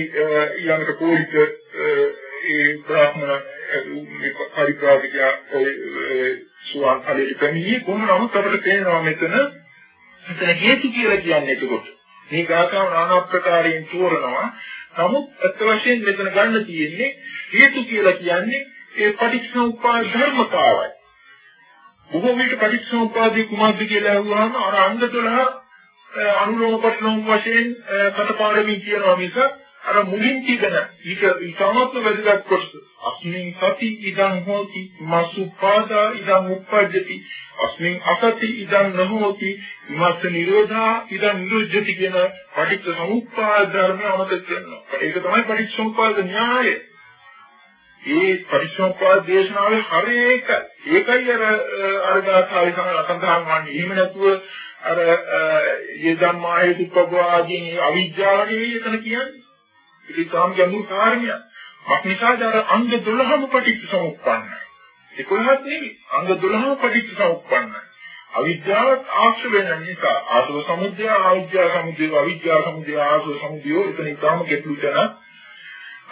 ඊළඟට කෝලිත ඒ බ්‍රාහ්මණ පරිප්‍රාජිකයා සුවන් ඵලයට පැමිණි කොහොම නමුත් අපිට පේනවා මෙතන? මෙතන හේතු කියලා කියන්නේ එතකොට. මේ ගාථාව নানা ආකාරයෙන් තෝරනවා. නමුත් අත් වශයෙන් මෙතන ගන්න තියෙන්නේ හේතු කියලා කියන්නේ ඒ පටිච්චසමුප්පාද ධර්මතාවයි. බොහෝ විට පටිච්චසමුප්පාදේ කුමක්ද කියලා අහුවාම අර අංග 12 අනුලෝම පටිලෝම වශයෙන් කටපාඩමින් කියනවා මිස අර මුලින් තිබෙන ඊට ඉතාමත්ම වැදගත් කොටස අස්මින් සති ඉදං හෝති මසුපාදා ඉදං උප්පජ්ජති අස්මින් අසති ඉදං නහෝති ඉමස්ස නිරෝධා ඉදං නිරුද්ධති කියන පටිච්ච සමුප්පාද ධර්මය අමතක කරනවා. ඒක තමයි පටිච්ච සමුප්පාද න්‍යායය ඒ පටිච්ච සමුප්පාද දේශනාවේ හරියක ඒකයි අර අර ගාථාවේ සඳහන් වන්නේ. එහෙම නැතුව අර යේ ධම්මා හේතුප්පවාදී අවිජ්ජාව නෙවෙයි එතන කියන්නේ. ඒක තාම ගැඹුරු කාරණයක්. මක්නිසාද අර අංග 12ම පටිච්ච සමුප්පන්නයි. 11ක් නෙවෙයි අංග 12ම පටිච්ච සමුප්පන්නයි. අවිද්‍යාවත් ආශ්‍රය වෙන නිසා ආසව සමුද්දය අවිද්‍යා සමුද්දය අවිද්‍යා සමුද්දය ආසව සමුද්දය එතන ඊටාම ගැටලු තැන.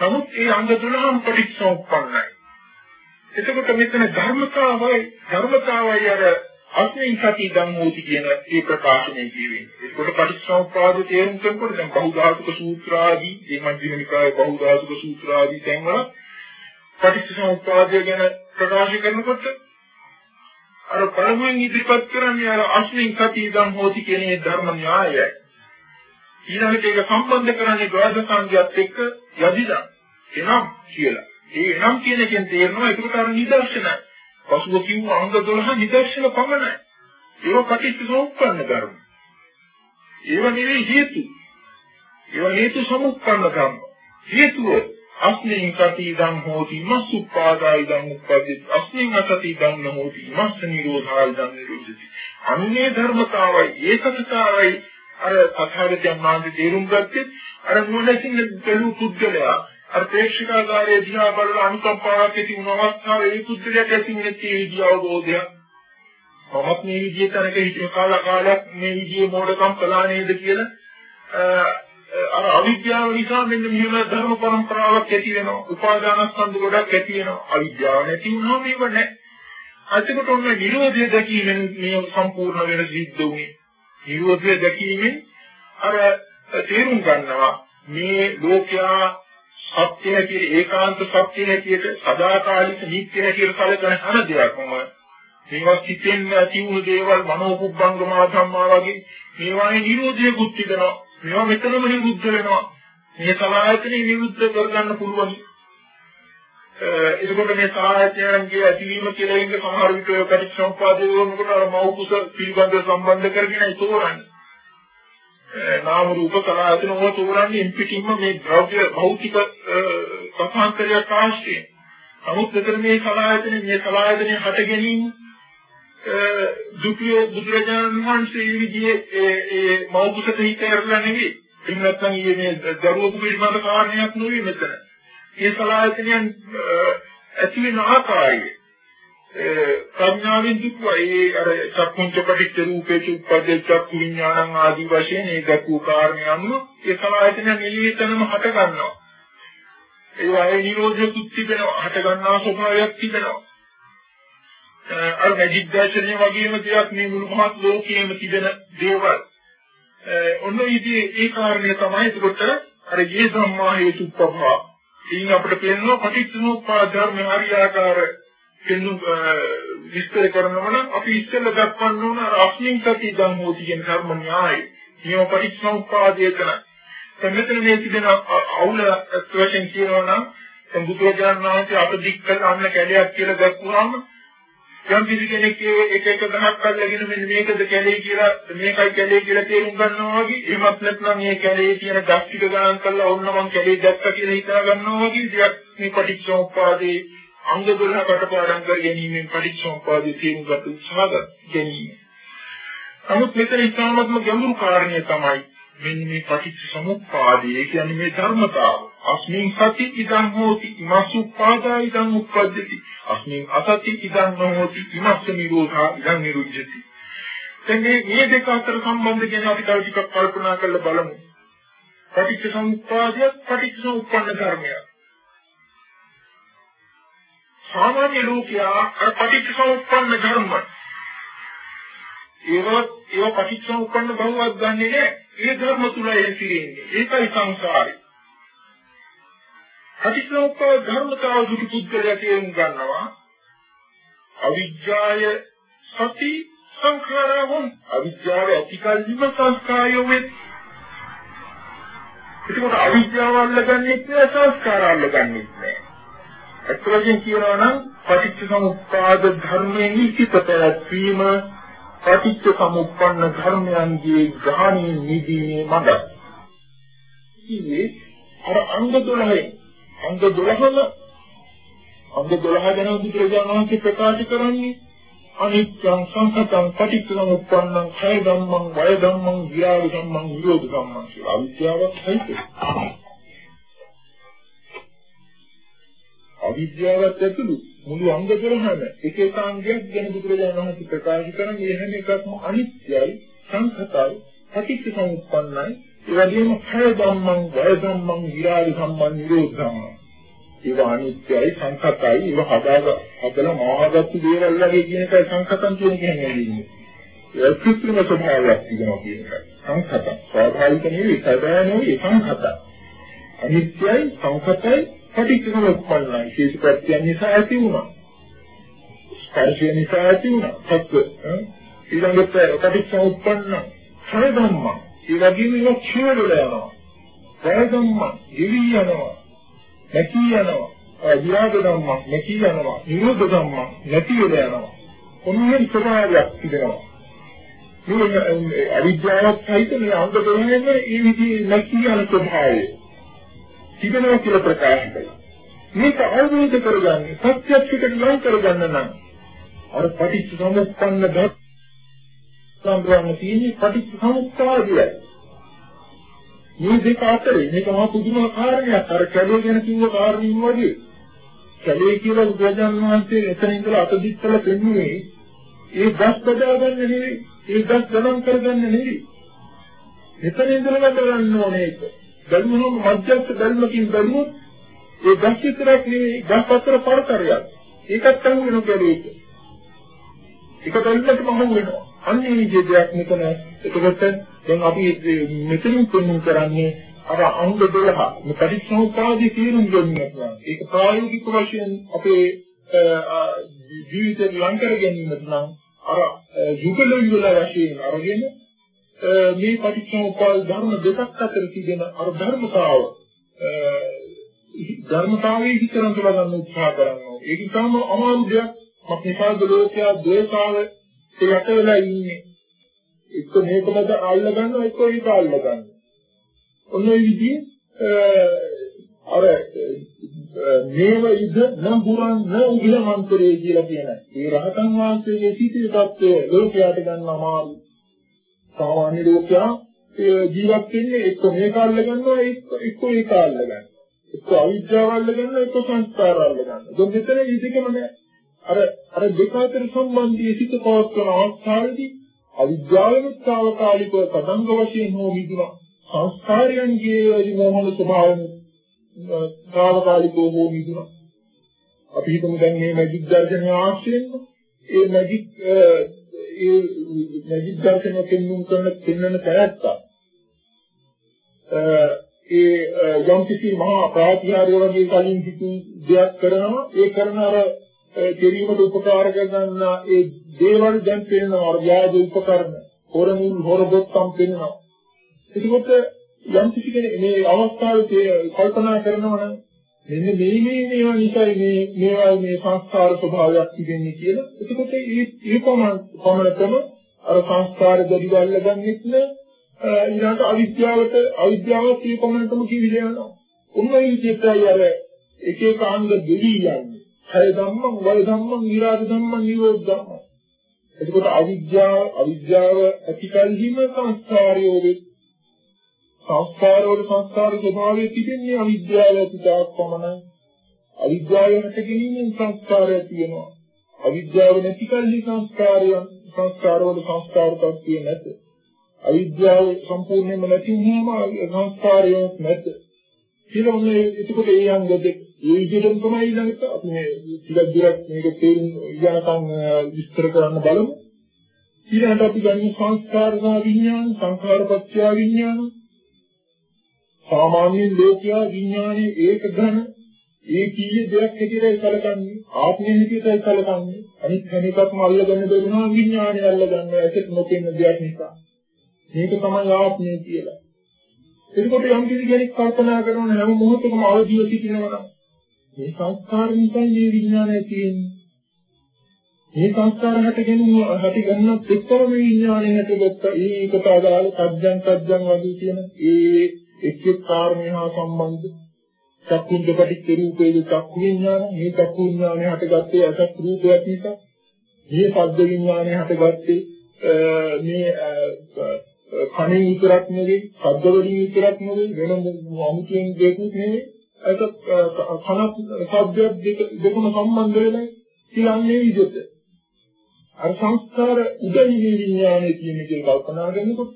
නමුත් ඒ අංග 12ම පටිච්ච සමුප්පන්නයි. එතකොට මෙතන ධර්මතාවයි ධර්මතාවයි අර අස්මින් සති ධම්මෝති කියන ඒ ප්‍රකාශනය කියවෙන්නේ. ඒකට පටිච්චසමුප්පාද තේරුම් කරනකොට දැන් බහුධාතුක සූත්‍ර ආදී, මේ මධ්‍යම නිකායේ බහුධාතුක සූත්‍ර ආදී තැන්වල පටිච්චසමුප්පාදය ගැන ප්‍රකාශ කරනකොට අර පළමුවෙන් ඉදිරිපත් කරන්නේ අර අස්මින් සති ධම්මෝති කියන ඒ ධර්ම න්‍යායයි. ඊළඟට ඒක සම්බන්ධ කරන්නේ ද්වාදස සංඛ්‍යාත් එක්ක යදිදා එනම් කියලා. ඒ එනම් කියන එකෙන් තේරෙනවා ඒකට අර නිදර්ශනයි. පසුව කිව්ව අංග 12 නිදර්ශන පමණයි. ඒව පටිච්චසමුප්පන්න ධර්ම. ඒව නෙවෙයි හේතු. ඒව හේතු සමුප්පන්න ධර්ම. හේතුව අස්මින් කති ඉදං හෝති මස්සුප්පාදා ඉදං උප්පද්දි අස්මින් අසති ඉදං හෝති මස්ස නිරෝධා ඉදං නිරුද්ධති. අන්නේ ධර්මතාවයි ඒකකතාවයි අර තථාගතයන් වහන්සේ තේරුම් ගත්තේ අර නුවණකින් බැලූ පුද්ගලයා අර ප්‍රේක්ෂකාගාරයේ දිහා බලලා අනුකම්පාවක් ඇති වුණ අවස්ථාවේ ඒ පුද්ගලයාට ඇති වෙන තේ විදිය අවබෝධය මමත් මේ විදිය තරක හිතේ කාලා කාලයක් මේ විදියේ මෝඩකම් කළා නේද කියලා අර අවිද්‍යාව නිසා මෙන්න මෙහෙම ධර්ම પરම්පරාවක් ඇති වෙනවා. උපාදානස්කන්ධ ගොඩක් ඇති වෙනවා. අවිද්‍යාව නැති වුණාම මේව නැහැ. අතකොට ඔන්න නිරෝධය දැකීමෙන් මේ සම්පූර්ණ වෙන සිද්ධ වුණේ නිරෝධය දැකීමෙන් අර තේරුම් ගන්නවා මේ ලෝකයා සත්‍ය හැටියට ඒකාන්ත සත්‍ය හැටියට සදාකාලික නිත්‍ය හැටියට සැලකෙන හැම දෙයක්ම මේවා සිතෙන් ඇති වුණු දේවල් මනෝකුබ්බංගමා ධම්මා වගේ මේවායේ නිරෝධයකුත් තිබෙනවා. මේවා මෙතනම නිරුද්ධ වෙනවා. මේ සමායතනෙ නිරුද්ධ කරගන්න පුළුවන්. එතකොට මේ සමායතනයේ ඇතිවීම කියලා ඉන්න සමහර විට ඔය පටිච්චසමුප්පාදේ වුණකොට අර මෞකුස පිළිබඳව සම්බන්ධ කරගෙන ඒ තෝරන්නේ. නාම රූප කලායතන ඕවා තෝරන්නේ ඉම්පිටින්ම මේ ද්‍රව්‍ය භෞතික සම්පන්තරයක් ආශ්‍රයෙන්. නමුත් මෙතන මේ කලායතන මේ කලායතනේ හට ගැනීම දුකිය බුදුරජාණන් වහන්සේ විදිහේ ඒ ඒ මෞඛික හිත කරලා නෙවෙයි. එහෙම නැත්නම් මේ දරුවකු පිළිබඳ කාරණයක් නෙවෙයි මෙතන. මේ කලායතනයන් ඇති වෙන ආකාරය ප්‍රඥාවෙන් දුක්වා ඒ අර චක්කුංච පටිච්ච රූපේ චුප්පදේ චක්කු විඥානං ආදී වශයෙන් ඒ දක්වූ කාරණේ අනුව ඒ සලආයතන නිලිතනම හට ගන්නවා. ඒ වගේ නිරෝධය තිබෙනවා හට ගන්නා ස්වභාවයක් තිබෙනවා. අර මැජික් දැෂනේ වගේම දෙයක් මේ මුළු මහත් ලෝකයේම තිබෙන දේවල්. ඔන්න ඉතින් ඒ කාරණේ තමයි ඒකට අර යේ සම්මා හේතුප්පවා. ඉතින් අපිට පේනවා පටිච්චසමුප්පාද ධර්ම හරියාකාර කෙන්නු විස්තර කරනවා නම් අපි ඉස්සෙල්ලා දක්වන්න ඕන අස්මින් සති ඉදන් හෝති කියන කර්ම න්‍යායය. නියම පරිච්ඡම්පාදයේ කරන. දැන් මෙතන මේ තිබෙන අවුල වශයෙන් කියනවා නම් දැන් බුදුරජාණන් වහන්සේ අප දික් කළ අන්න කැලයක් කියලා දක්වුවාම යම් කිසි කෙනෙක් එක එක ගහක් අල්ලගෙන මෙන්න මේකද කැලේ කියලා මේකයි කැලේ කියලා තේරුම් ගන්නවා වගේ එහෙමත් නැත්නම් මේ කැලේ තියෙන ගස් ටික ගණන් කරලා ඔන්න මං කැලේ දැක්කා කියලා හිතා ගන්නවා වගේ දෙයක් මේ පටිච්චසමුප්පාදේ අංග 12 කටපාඩම් කර ගැනීමෙන් පටිච්චසමුප්පාදේ තේරුම් ගන්න උත්සාහ ගැනීම. නමුත් මෙතන ඉතාමත්ම ගැඹුරු කාරණය තමයි මෙන්න මේ පටිච්චසමුප්පාදේ කියන්නේ මේ ධර්මතාව. අස්මින් සති ඉදං හෝති ඉමස්සුප්පාදා ඉදං උප්පද්දති. අස්මින් අසති ඉදං නොහෝති ඉමස්ස නිරෝධා ඉදං නිරුද්ධති. දැන් මේ මේ දෙක අතර සම්බන්ධ ගැන අපි තව ටිකක් කල්පනා කරලා බලමු. පටිච්චසමුප්පාදය පටිච්චසමුප්පන්න ධර්මයක්. සාමාන්‍ය ලෝකයා අර පටිච්චසමුප්පන්න ධර්ම ඒවත් ඒව පටිච්චසමුප්පන්න බවවත් ගන්නෙ නෑ. ඒ ධර්ම තුලයි ඇතිරෙන්නේ. ඒකයි සංසාරේ. පටිච්චසමුප්පාද ධර්මතාව දුටු පුද්ගලයා තේරුම් ගන්නවා. අවිජ්ජාය සති සංඛාරවම් අවිජ්ජාව ඇතිකල්ලිම සංස්කාරය වෙත්. ඒකෝට අවිජ්ජාව අල්ලගන්නේ නැහැ සංස්කාර අල්ලගන්නේ නැහැ. අත් වශයෙන් කියනවා නම් පටිච්චසමුප්පාද ධර්මයෙන් සිත පැවැත්වීම පටිච්ච සමුප්පන්න ධර්මයන්ගේ ගාහණී නිදීමේ මඟ. ඉතින් අර අංග 12 අංග 12ම අංග 12 ගැන බුදුරජාණන් වහන්සේ ප්‍රකාශ කරන්නේ අනිත්‍යං සංකතං පටිච්ච සමුප්පන්නං කය ධම්මං වය ධම්මං විරාග ධම්මං නිරෝධ ධම්මං කියලා අවිද්‍යාවක් හයිද? අවිද්‍යාවත් ඇතුළු මුළු අංග 12ම එක එක අංගයක් ගැන බුදුරජාණන් වහන්සේ ප්‍රකාශ කරන මේ හැම එකක්ම අනිත්‍යයි සංඛතයි පටිච්ච සමුප්පන්නයි. ඒ වගේම කය ධම්මං වය ධම්මං විරාග ධම්මං නිරෝධ ධම්මං. ඒවා අනිත්‍යයි සංඛතයි. ඒවා හදාග හදලා මාහගත්තු දේවල් වගේ කියන එකයි සංඛතම් කියන කියන්නේ ඉන්නේ ඒ කෘත්‍රිම ස්වභාවයක් තිබෙනවා කියන එකයි. සංඛත ස්වාභාවික නෙවෙයි සදාය නෙවෙයි සංඛත අනිත්‍යයි සංඛතයි පටිච්චසමුප්පන්නයි හේතුප්‍රත්‍යයන් නිසා ඇති වුණා. ස්පර්ශය නිසා ඇති වුණා. සත්‍ය ඊළඟට පටිච්චසමුප්පන්න ඡය ධම්ම. ඒ වගේම ඒක ඡය වෙලා යනවා. ඡය ධම්ම දිවි යනවා. නැති යනවා. විරාග ධම්ම නැති යනවා. නිරෝධ ධම්ම නැති වෙලා යනවා. ඔන්නේ ස්වභාවයක් තිබෙනවා. මේ අවිද්‍යාවත් සහිත මේ අංග දෙකෙන් මේ විදිහේ නැති යන ස්වභාවය තිබෙනවා කියලා ප්‍රකාශ කළා. මේක අවබෝධ කරගන්න, සත්‍යත්වයකට ලං කරගන්න නම් අර පටිච්ච සමුප්පන්න බත් සම්බන්ධ තියෙන්නේ පටිච්ච සමුප්පාදයයි. මේ දෙක අතරේ මේක මහා පුදුම කාරණයක්. අර කැලේ ගැන කිව්ව කාරණින් වගේ. කැලේ කියලා බුදුරජාණන් වහන්සේ එතන ඉඳලා අතදිත්තල පෙන්වුවේ ඒ ගස් බදාගන්න නෙවෙයි, ඒ ගස් ගණන් කරගන්න නෙවෙයි. එතන ඉඳලා ගන්න ඕනේ ඒක. බැලුවොත් මධ්‍යස්ථ බැලුමකින් බැලුවොත් ඒ ගස් විතරක් නෙවෙයි ගස් අතර පරතරයක්. ඒකත් අහු වෙන කෙරෙක. ඒක බැලුමකම අහු වෙනවා. අන්නේ විදිහේ දෙයක් මෙතන එතකොට දැන් අපි මෙතනින් පෙන්වන්න කරන්නේ අර අංග 12 මේ පරිච්ඡේදපාදී තීරුම් ගන්නට ඒක ප්‍රායෝගික වශයෙන් අපේ ජීවිතේ ලං කර ගැනීමට නම් අර යුගල යුගල වශයෙන් අරගෙන මේ පටිච්චසමුප්පාද ධර්ම දෙකක් අතර තිබෙන අර ධර්මතාව ධර්මතාවයේ විතරක් ගන්න උත්සාහ කරනවා. ඒක තමයි අමාරු දෙයක්. අපේසාද ලෝකයා ද්වේෂාව යට වෙලා ඉන්නේ. එක්ක මේකමද අල්ල ගන්නවා එක්ක ඒක අල්ල ගන්නවා. ඔන්න ඔය විදිහේ අර මේව ඉද නම් පුරන් නම් ඉලමන්තරේ කියලා කියන. ඒ රහතන් වහන්සේගේ සිටේ தත්ත්වය ලෝකයට ගන්න අමාරුයි. සාමාන්‍ය ලෝකයා ජීවත් වෙන්නේ එක්ක මේක අල්ල ගන්නවා එක්ක ඒක අල්ල ගන්නවා. එක්ක අවිද්‍යාව අල්ල ගන්නවා එක්ක සංස්කාර අල්ල ගන්නවා. ඒක මෙතන ඉතිකම නෑ. අර අර දෙක අතර සම්බන්ධයේ සිට පවත්වන අවස්ථාවේදී අවිද්‍යාවෙත් తాවකාලිකව පදංග වශයෙන් හෝ මිදුණා. සංස්කාරයන්ගේ විමෝහන ස්වභාවයෙන් తాවකාලිකව හෝ මිදුණා. අපි හිතමු දැන් මේ මැජික් දර්ශනය ආශ්‍රයෙන් ඒ මැජික් ඒ මැජික් දර්ශනය පෙන්වන්න කරන පෙන්වන තැනත්තා ඒ යම් කිසි මහා ප්‍රාතිහාර්ය වගේ කලින් සිටි දෙයක් කරනවා. ඒ කරන අර කෙරීමට උපකාර කරන ඒ දේවල් දැන් පේනවා ව්‍යාජ උපකරණ හොරමුල් හොරබොත්තම් පේනවා එතකොට යම් කිසි කෙනෙක් මේ අවස්ථාවේ කල්පනා කරනවා නම් මෙන්න මේ මේ මේවා නිසායි මේ මේවා මේ සංස්කාර ස්වභාවයක් තිබෙන්නේ කියලා. එතකොට ඒ ඒ පමණටම අර සංස්කාර දෙවිවල්ල ගන්නෙත් නෑ ඊළඟට අවිද්‍යාවට අවිද්‍යාව කී පමණටම කිවිල යනවා. උන්වයි විදිහටයි අර එක එක අංග දෙවි යන්නේ. හය ධම්මං වය ධම්මං ඊරාද ධම්මං නිරෝධ ධම්මං. එතකොට අවිද්‍යාව අවිද්‍යාව ඇතිකල්හිම සංස්කාරයෝ වේ සංස්කාර වල සංස්කාර ස්වභාවය තිබෙන්නේ අවිද්‍යාව ඇතිතාවක් පමණයි. අවිද්‍යාව හට ගැනීමෙන් සංස්කාරය තියෙනවා අවිද්‍යාව නැති කල්හි සංස්කාරයන් සංස්කාර වල සංස්කාර තත්ත්වය නැත. අවිද්‍යාව සම්පූර්ණයෙන්ම නැති වුණාම සංස්කාරයක් නැත. කියලා ඔන්න එතකොට ඒ අංග දෙක ඒ විදිහටම තමයි ඊළඟට අපි මේ ටිකක් දුරක් මේක තේරුම් යනකම් විස්තර කරන්න බලමු. ඊළඟට අපි ගන්නේ සංස්කාර සහ විඥාන සංඛාරපත්‍ය විඥාන. සාමාන්‍ය ලෝකයා විඥානයේ ඒක ඝන ඒ කීයේ දෙයක් හැටියටයි කලකන්නේ ආත්මය හැටියටයි කලකන්නේ අනිත් හැම එකක්ම අල්ලගන්න බැරිනවා විඥානය අල්ලගන්න ඇසෙත් නොපෙනෙන දෙයක් නිසා. මේක තමයි ආත්මය කියලා. එතකොට යම් කිසි කෙනෙක් කල්පනා කරන හැම මොහොතකම අවදිව සිටිනවා නම් මේ සංස්කාර නිසා මේ විඥානය තියෙන්නේ. මේ සංස්කාර හැටගෙන හැටි ගන්නත් එක්තරම විඥානය හැටගත්ත. ඒකට අදාළ සත්‍යං සත්‍යං වගේ කියන ඒ එක් එක් කාරණේ හා සම්බන්ධ චක්කුං දෙපටිච්ච රූපේ චක්කු විඥාන මේ චක්කු විඥානය හටගත්තේ අසත් රූපයක් නිසා මේ සද්ද විඥානය හටගත්තේ මේ කණේ විතරක් නෙවෙයි, ශබ්ද වලින් විතරක් නෙවෙයි, වෙන අමුතුවෙන් දෙකුත් නෙවෙයි. ඒක කනක් ශබ්ද දෙක දෙකම සම්බන්ධ වෙලා කියන්නේ විදිහට. අර සංස්කාර උදවිලි විඥානයේ කියන එක කල්පනා කරනකොට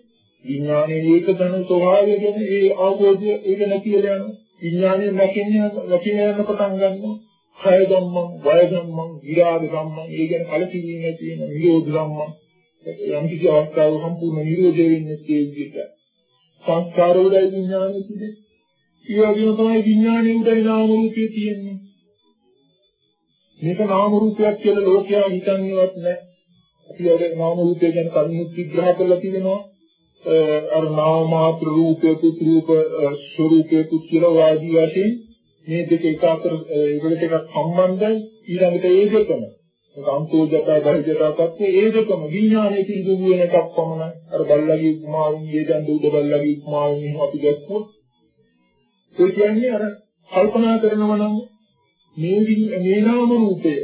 විඥානයේ ඒක ධන ස්වභාවය ගැන ඒ අවබෝධය ඒක නැති වෙලා යනවා. විඥානයේ නැකින්නේ නැකින යන පටන් ගන්නවා. කය ධම්මං, වය ධම්මං, විරාග ධම්මං, ඒ ගැන කලකිරීමේ තියෙන නිරෝධ ධම්මං යම් කිසි අවස්ථාවක සම්පූර්ණ නිරෝධය වෙන්නේ ඒ විදිහට. සංස්කාර උදයි විඥානෙ තිබේ. ඒ වගේම තමයි විඥානෙ උදයි නාම රූපය තියෙන්නේ. මේක නාම රූපයක් කියලා ලෝකයා හිතන්නේවත් නැහැ. අපි අර නාම රූපය ගැන කලින් විග්‍රහ කරලා තිබෙනවා. අර නාම මාත්‍ර රූපය පුත්‍රූප ස්වરૂපය කියලා වාදී වශයෙන් මේ දෙක එක අතර ඒකට එකක් සම්බන්ධයි. ඊළඟට ඒ දෙකම. සම්පූජතා බහිජතා තත්ත්වයේ ඒ දෙකම විඥානයේ පිළිගු වෙන එකක් පමණයි. අර බල්ලගේ උපමාවෙන් ඊදන් දුඩ බල්ලගේ උපමාවෙන් එහෙම අපි දැක්කොත්. ඒ කියන්නේ අර කල්පනා කරනවා නම් මේ මේ නාම රූපය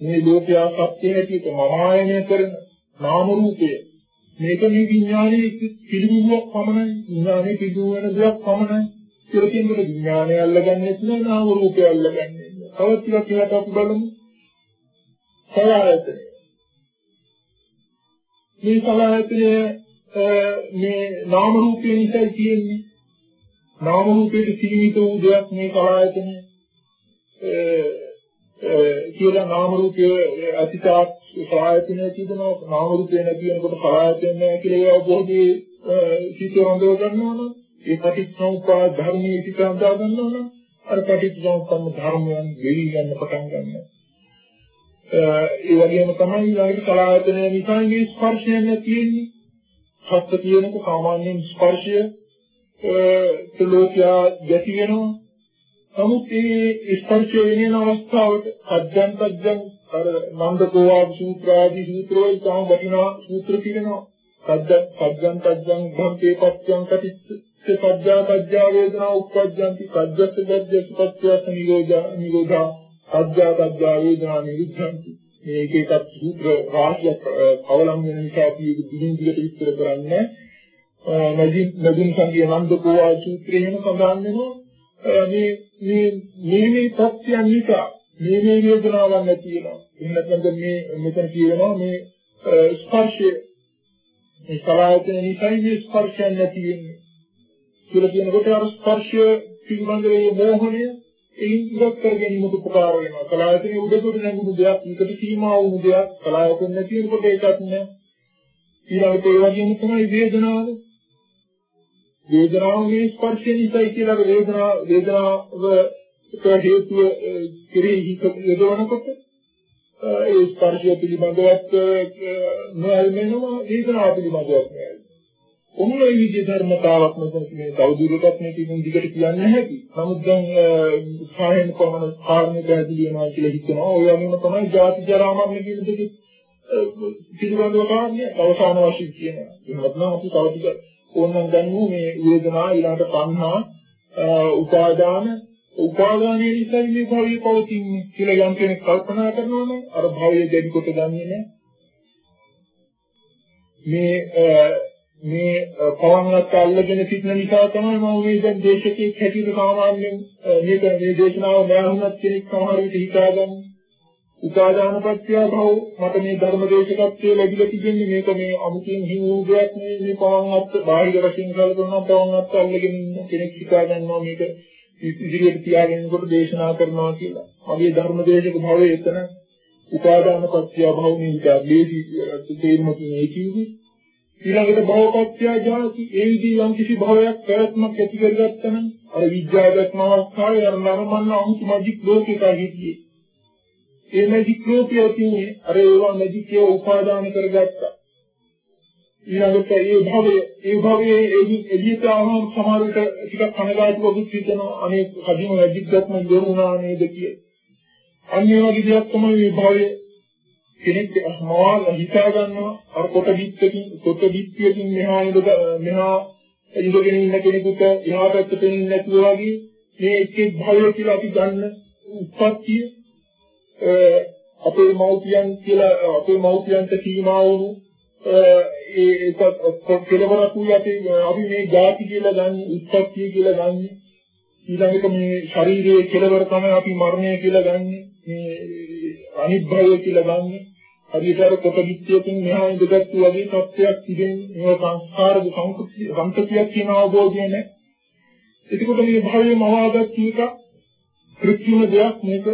මේ ලෝකයා සත්‍ය හැටියට මමායනය කරන නාම රූපය මේක මේ විඥානයේ පිළිගුවක් පමණයි. විඥානයේ පිළිගු වෙන දෙයක් පමණයි. කියලා කියනකොට විඥානය අල්ලගන්නෙත් නෑ නාම රූපය අල්ලගන්නේ නෑ. තවත් ටිකක් එහාට අපි බලමු. සලආයතනය. මේ සලආයතනය මේ නාම රූපේ නිසා තියෙන්නේ. නාම රූපයේ සීමිත වූ දෙයක් මේ සලආයතනය. කියලා නාම රූපයේ අතිතාක් සලආයතනය කියනවා නාම රූපේ නැති වෙනකොට සලආයතනය නැහැ කියලා ඒ අවබෝධයේ සිතරඳව ගන්නවනම් ඒ පටිච්චසමුප්පාද ධර්මයේ සිත හඳා ගන්නවනම් අර පටිච්චසමුප්පන්න ධර්මයන් වෙලී ගන්න පටන් ගන්නවා. ඒ වගේම තමයි ඊළඟට කලායතනය නිසා මේ ස්පර්ශයක් තියෙන්නේ. සත්‍ය කියනක සාමාන්‍යයෙන් ස්පර්ශය ඒ ලෝකයා ගැටි වෙනවා. නමුත් මේ ස්පර්ශය වෙන අවස්ථාවට අධ්‍යයන් තජ්ජන් අර නන්දකෝවා සූත්‍ර ආදී සූත්‍රවල තම වටිනා සූත්‍ර කියනවා. සද්ද සද්දන් තජ්ජන් භන්තේ පත්‍යං කටිච්ච සද්දා තජ්ජා වේදනා උප්පජ්ජಂತಿ සද්දස්ස දජ්ජ සුපත්‍යස නිරෝධා නිරෝධා අධ්‍යා අධ්‍යා වේදනා නිරුද්ධන්ති මේක එකක් සූත්‍ර රාශියක් අවලං වෙන නිසා අපි ඒක දිගින් දිගට විස්තර කරන්නේ. නදීන් නදීන් සංගය නන්දකෝ ආ සූත්‍රයේම සඳහන් වෙනවා. මේ මේ මේ මේ තත්ත්වයන් නිසා මේ මේ වේදනාවක් නැති වෙනවා එහෙම නැත්නම් මේ මෙතන කියනවා මේ ස්පර්ශය මේ සලආයතන නිසා මේ ස්පර්ශයන් නැති වෙන්නේ කියලා කියනකොට අර ස්පර්ශය පිළිබඳව මෝහණය එයින් ඉවත් කර ගැනීමට උපකාර වෙනවා. කලායතනයේ උඩට නැගුණු දෙයක්, ඒකට සීමා වුණු දෙයක්, කලායතන නැති වෙනකොට ඒකත් නෑ. ඊළඟට ඒ වගේම තමයි වේදනාව. වේදනාව මේ ස්පර්ශය නිසායි කියලා වේදනාව වේදනාව හේතුව කෙරෙහි යොදවනකොට ඒ ස්පර්ශය පිළිබඳවත් නොයල්මෙනවා වේදනාව පිළිබඳවත් නෑ. ඔන්න ඒ විදිහේ ධර්මතාවක් මෙතන මේ තවදුරටත් මේක ඉතින් දිගට කියන්න හැකි. නමුත් දැන් සාහෙන කොමන කාරණේ පැහැදිලි වෙනවා කියලා හිතනවා. ඔය වගේම තමයි ජාති ජරා මරණ කියන දෙක පිළිබඳව කාරණේ අවසාන වශයෙන් කියනවා. එහෙමත් නම් අපි තව ටික ඕනනම් ගන්නු මේ වේදනා ඊළඟට සංහා උපාදාන උපාදානයේ නිසා මේ භවය පවතින්නේ කියලා යම් කෙනෙක් කල්පනා කරනවා නම් අර භවය දෙවි කොට ගන්නේ නැහැ. මේ මේ පවන්වත් අල්ලගෙන සිටින නිසා තමයි මම මේ දැන් දේශකෙක් හැටියට සාමාන්‍යයෙන් මේක මේ දේශනාව නෑහුණත් කෙනෙක් සමහර විට හිතාගන්නේ. උපාදානපත්‍ය භව මට මේ ධර්ම දේශකත්වයේ ලැබිලා තිබෙන්නේ මේක මේ අමුතින් හිමු දෙයක් නෙවෙයි මේ පවන්වත් බාහිර වශයෙන් කල්පනා පවන්වත් අල්ලගෙන ඉන්න කෙනෙක් හිතාගන්නවා මේක ඉදිරියට තියාගෙනකොට දේශනා කරනවා කියලා. මගේ ධර්ම දේශක භවයේ එතන උපාදාන පත්‍ය භව නිවිදා දේශී තේරුමකින් ඒ කිව්වේ. ඊළඟට භවපත්‍ය ජාති ඒ විදිහ යම් කිසි භවයක් ප්‍රයත්නක් ඇති කරගත්තා නම් අර විද්‍යාත්මක අවස්ථාවේ අර නරඹන්න අමුතු මැජික් ලෝකයක හිටියේ. ඒ මැජික් ලෝකයේ තියෙන්නේ අර ඒවා මැජික්ය උපාදාන කරගත්තා. ඊළඟට ඒ භවයේ ඒ භවයේ එළියට ආවම සමහර විට ටිකක් කනගාටුවකුත් හිතෙනවා අනේ කදිම වැඩිද්දක්ම ඉවරුණා නේද කිය. අන්නේ වගේ දෙයක් තමයි මේ භවයේ කෙනෙක් අස්මාල් හිතා ගන්නවා අර කොට බිත්තකින් කොට බිත්තියකින් මෙහා ඉඳ මෙහා ඉඳගෙන ඉන්න කෙනෙකුට එහා පැත්ත පෙනෙන්නේ නැතුව වගේ මේ එක් එක් භවය කියලා අපි ගන්න උත්පත්තිය අපේ මෞපියන් කියලා අපේ මෞපියන්ට සීමා වුණු ඒ ඒක කෙලවරකුයි අපි අපි මේ ಜಾති කියලා ගන්න උත්පත්තිය කියලා ගන්න. ඊළඟට මේ ශරීරයේ කෙලවර තමයි අපි මරණය කියලා ගන්න. මේ අනිත්‍යය කියලා ගන්න. හරියට අර කොටවිත්‍යකින් මෙහා ඉඳගත්තු වගේ තත්ත්වයක් තිබෙන්නේ මේ සංස්කාරද සංකතියක් කියන අවබෝධය නැහැ එතකොට මේ භවයේ මවාගත් එක කෘත්‍රිම දෙයක් මේක.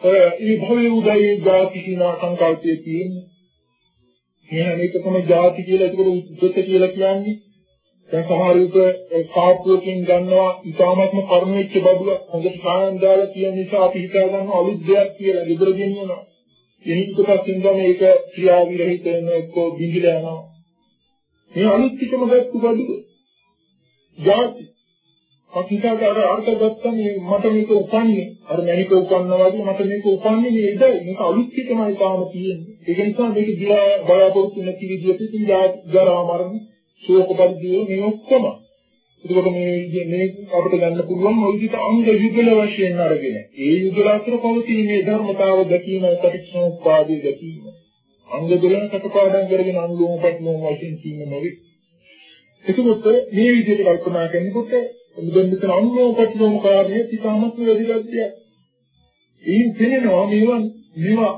ඒ භවයේ උදයේ ಜಾති කිනා සංකල්පයේ තියෙන්නේ. එහෙනම් මේක තමයි ಜಾති කියලා ඒකට උද්දත කියලා කියන්නේ. දැන් සමහර විට කාප්පුවකින් ගන්නවා ඉතාමත්ම කරුණ වෙච්ච බබුලක් හොඳට සායම් දාලා කියන නිසා අපි හිතා ගන්න අලුත් දෙයක් කියලා ගෙදර ගෙනියනවා. එනිකටත් ඉඳන් මේක ක්‍රියාවිරහිත වෙන එක්කෝ බිඳිලා යනවා. මේ අනිත් එකම ගත්ත බබුල. ಜಾති අකිතාට අර අර්ථ ගත්තම මට මේක උපන්නේ. අර මැනික උපන්නා වගේ මට මේක උපන්නේ මේ ඉදයි මේක අලුත් එකමයි තාම තියෙන්නේ. ඒක නිසා මේක දිලා බලාපොරොත්තු නැති විදිහට ඉතින් ජරා මරණ ශෝක පරිදිය මේ ඔක්කොම. එතකොට මේ මේ අපිට ගන්න පුළුවන් ওই විදිහට අංග යුගල වශයෙන් අරගෙන. ඒ යුගල අතර පවතින මේ ධර්මතාව දැකීම පටිච්චසමුප්පාදයේ දැකීම. අංග දෙලන කටපාඩම් කරගෙන අනුලෝම පටිලෝම වශයෙන් කියන නොවේ. එතකොට මේ විදිහට කල්පනා කරනකොට මුදෙන් මෙතන අනුලෝපටිලෝම කාර්යය තිතාමත් වැදගත් දෙයක්. ඒන් තේනවා මේවා මේවා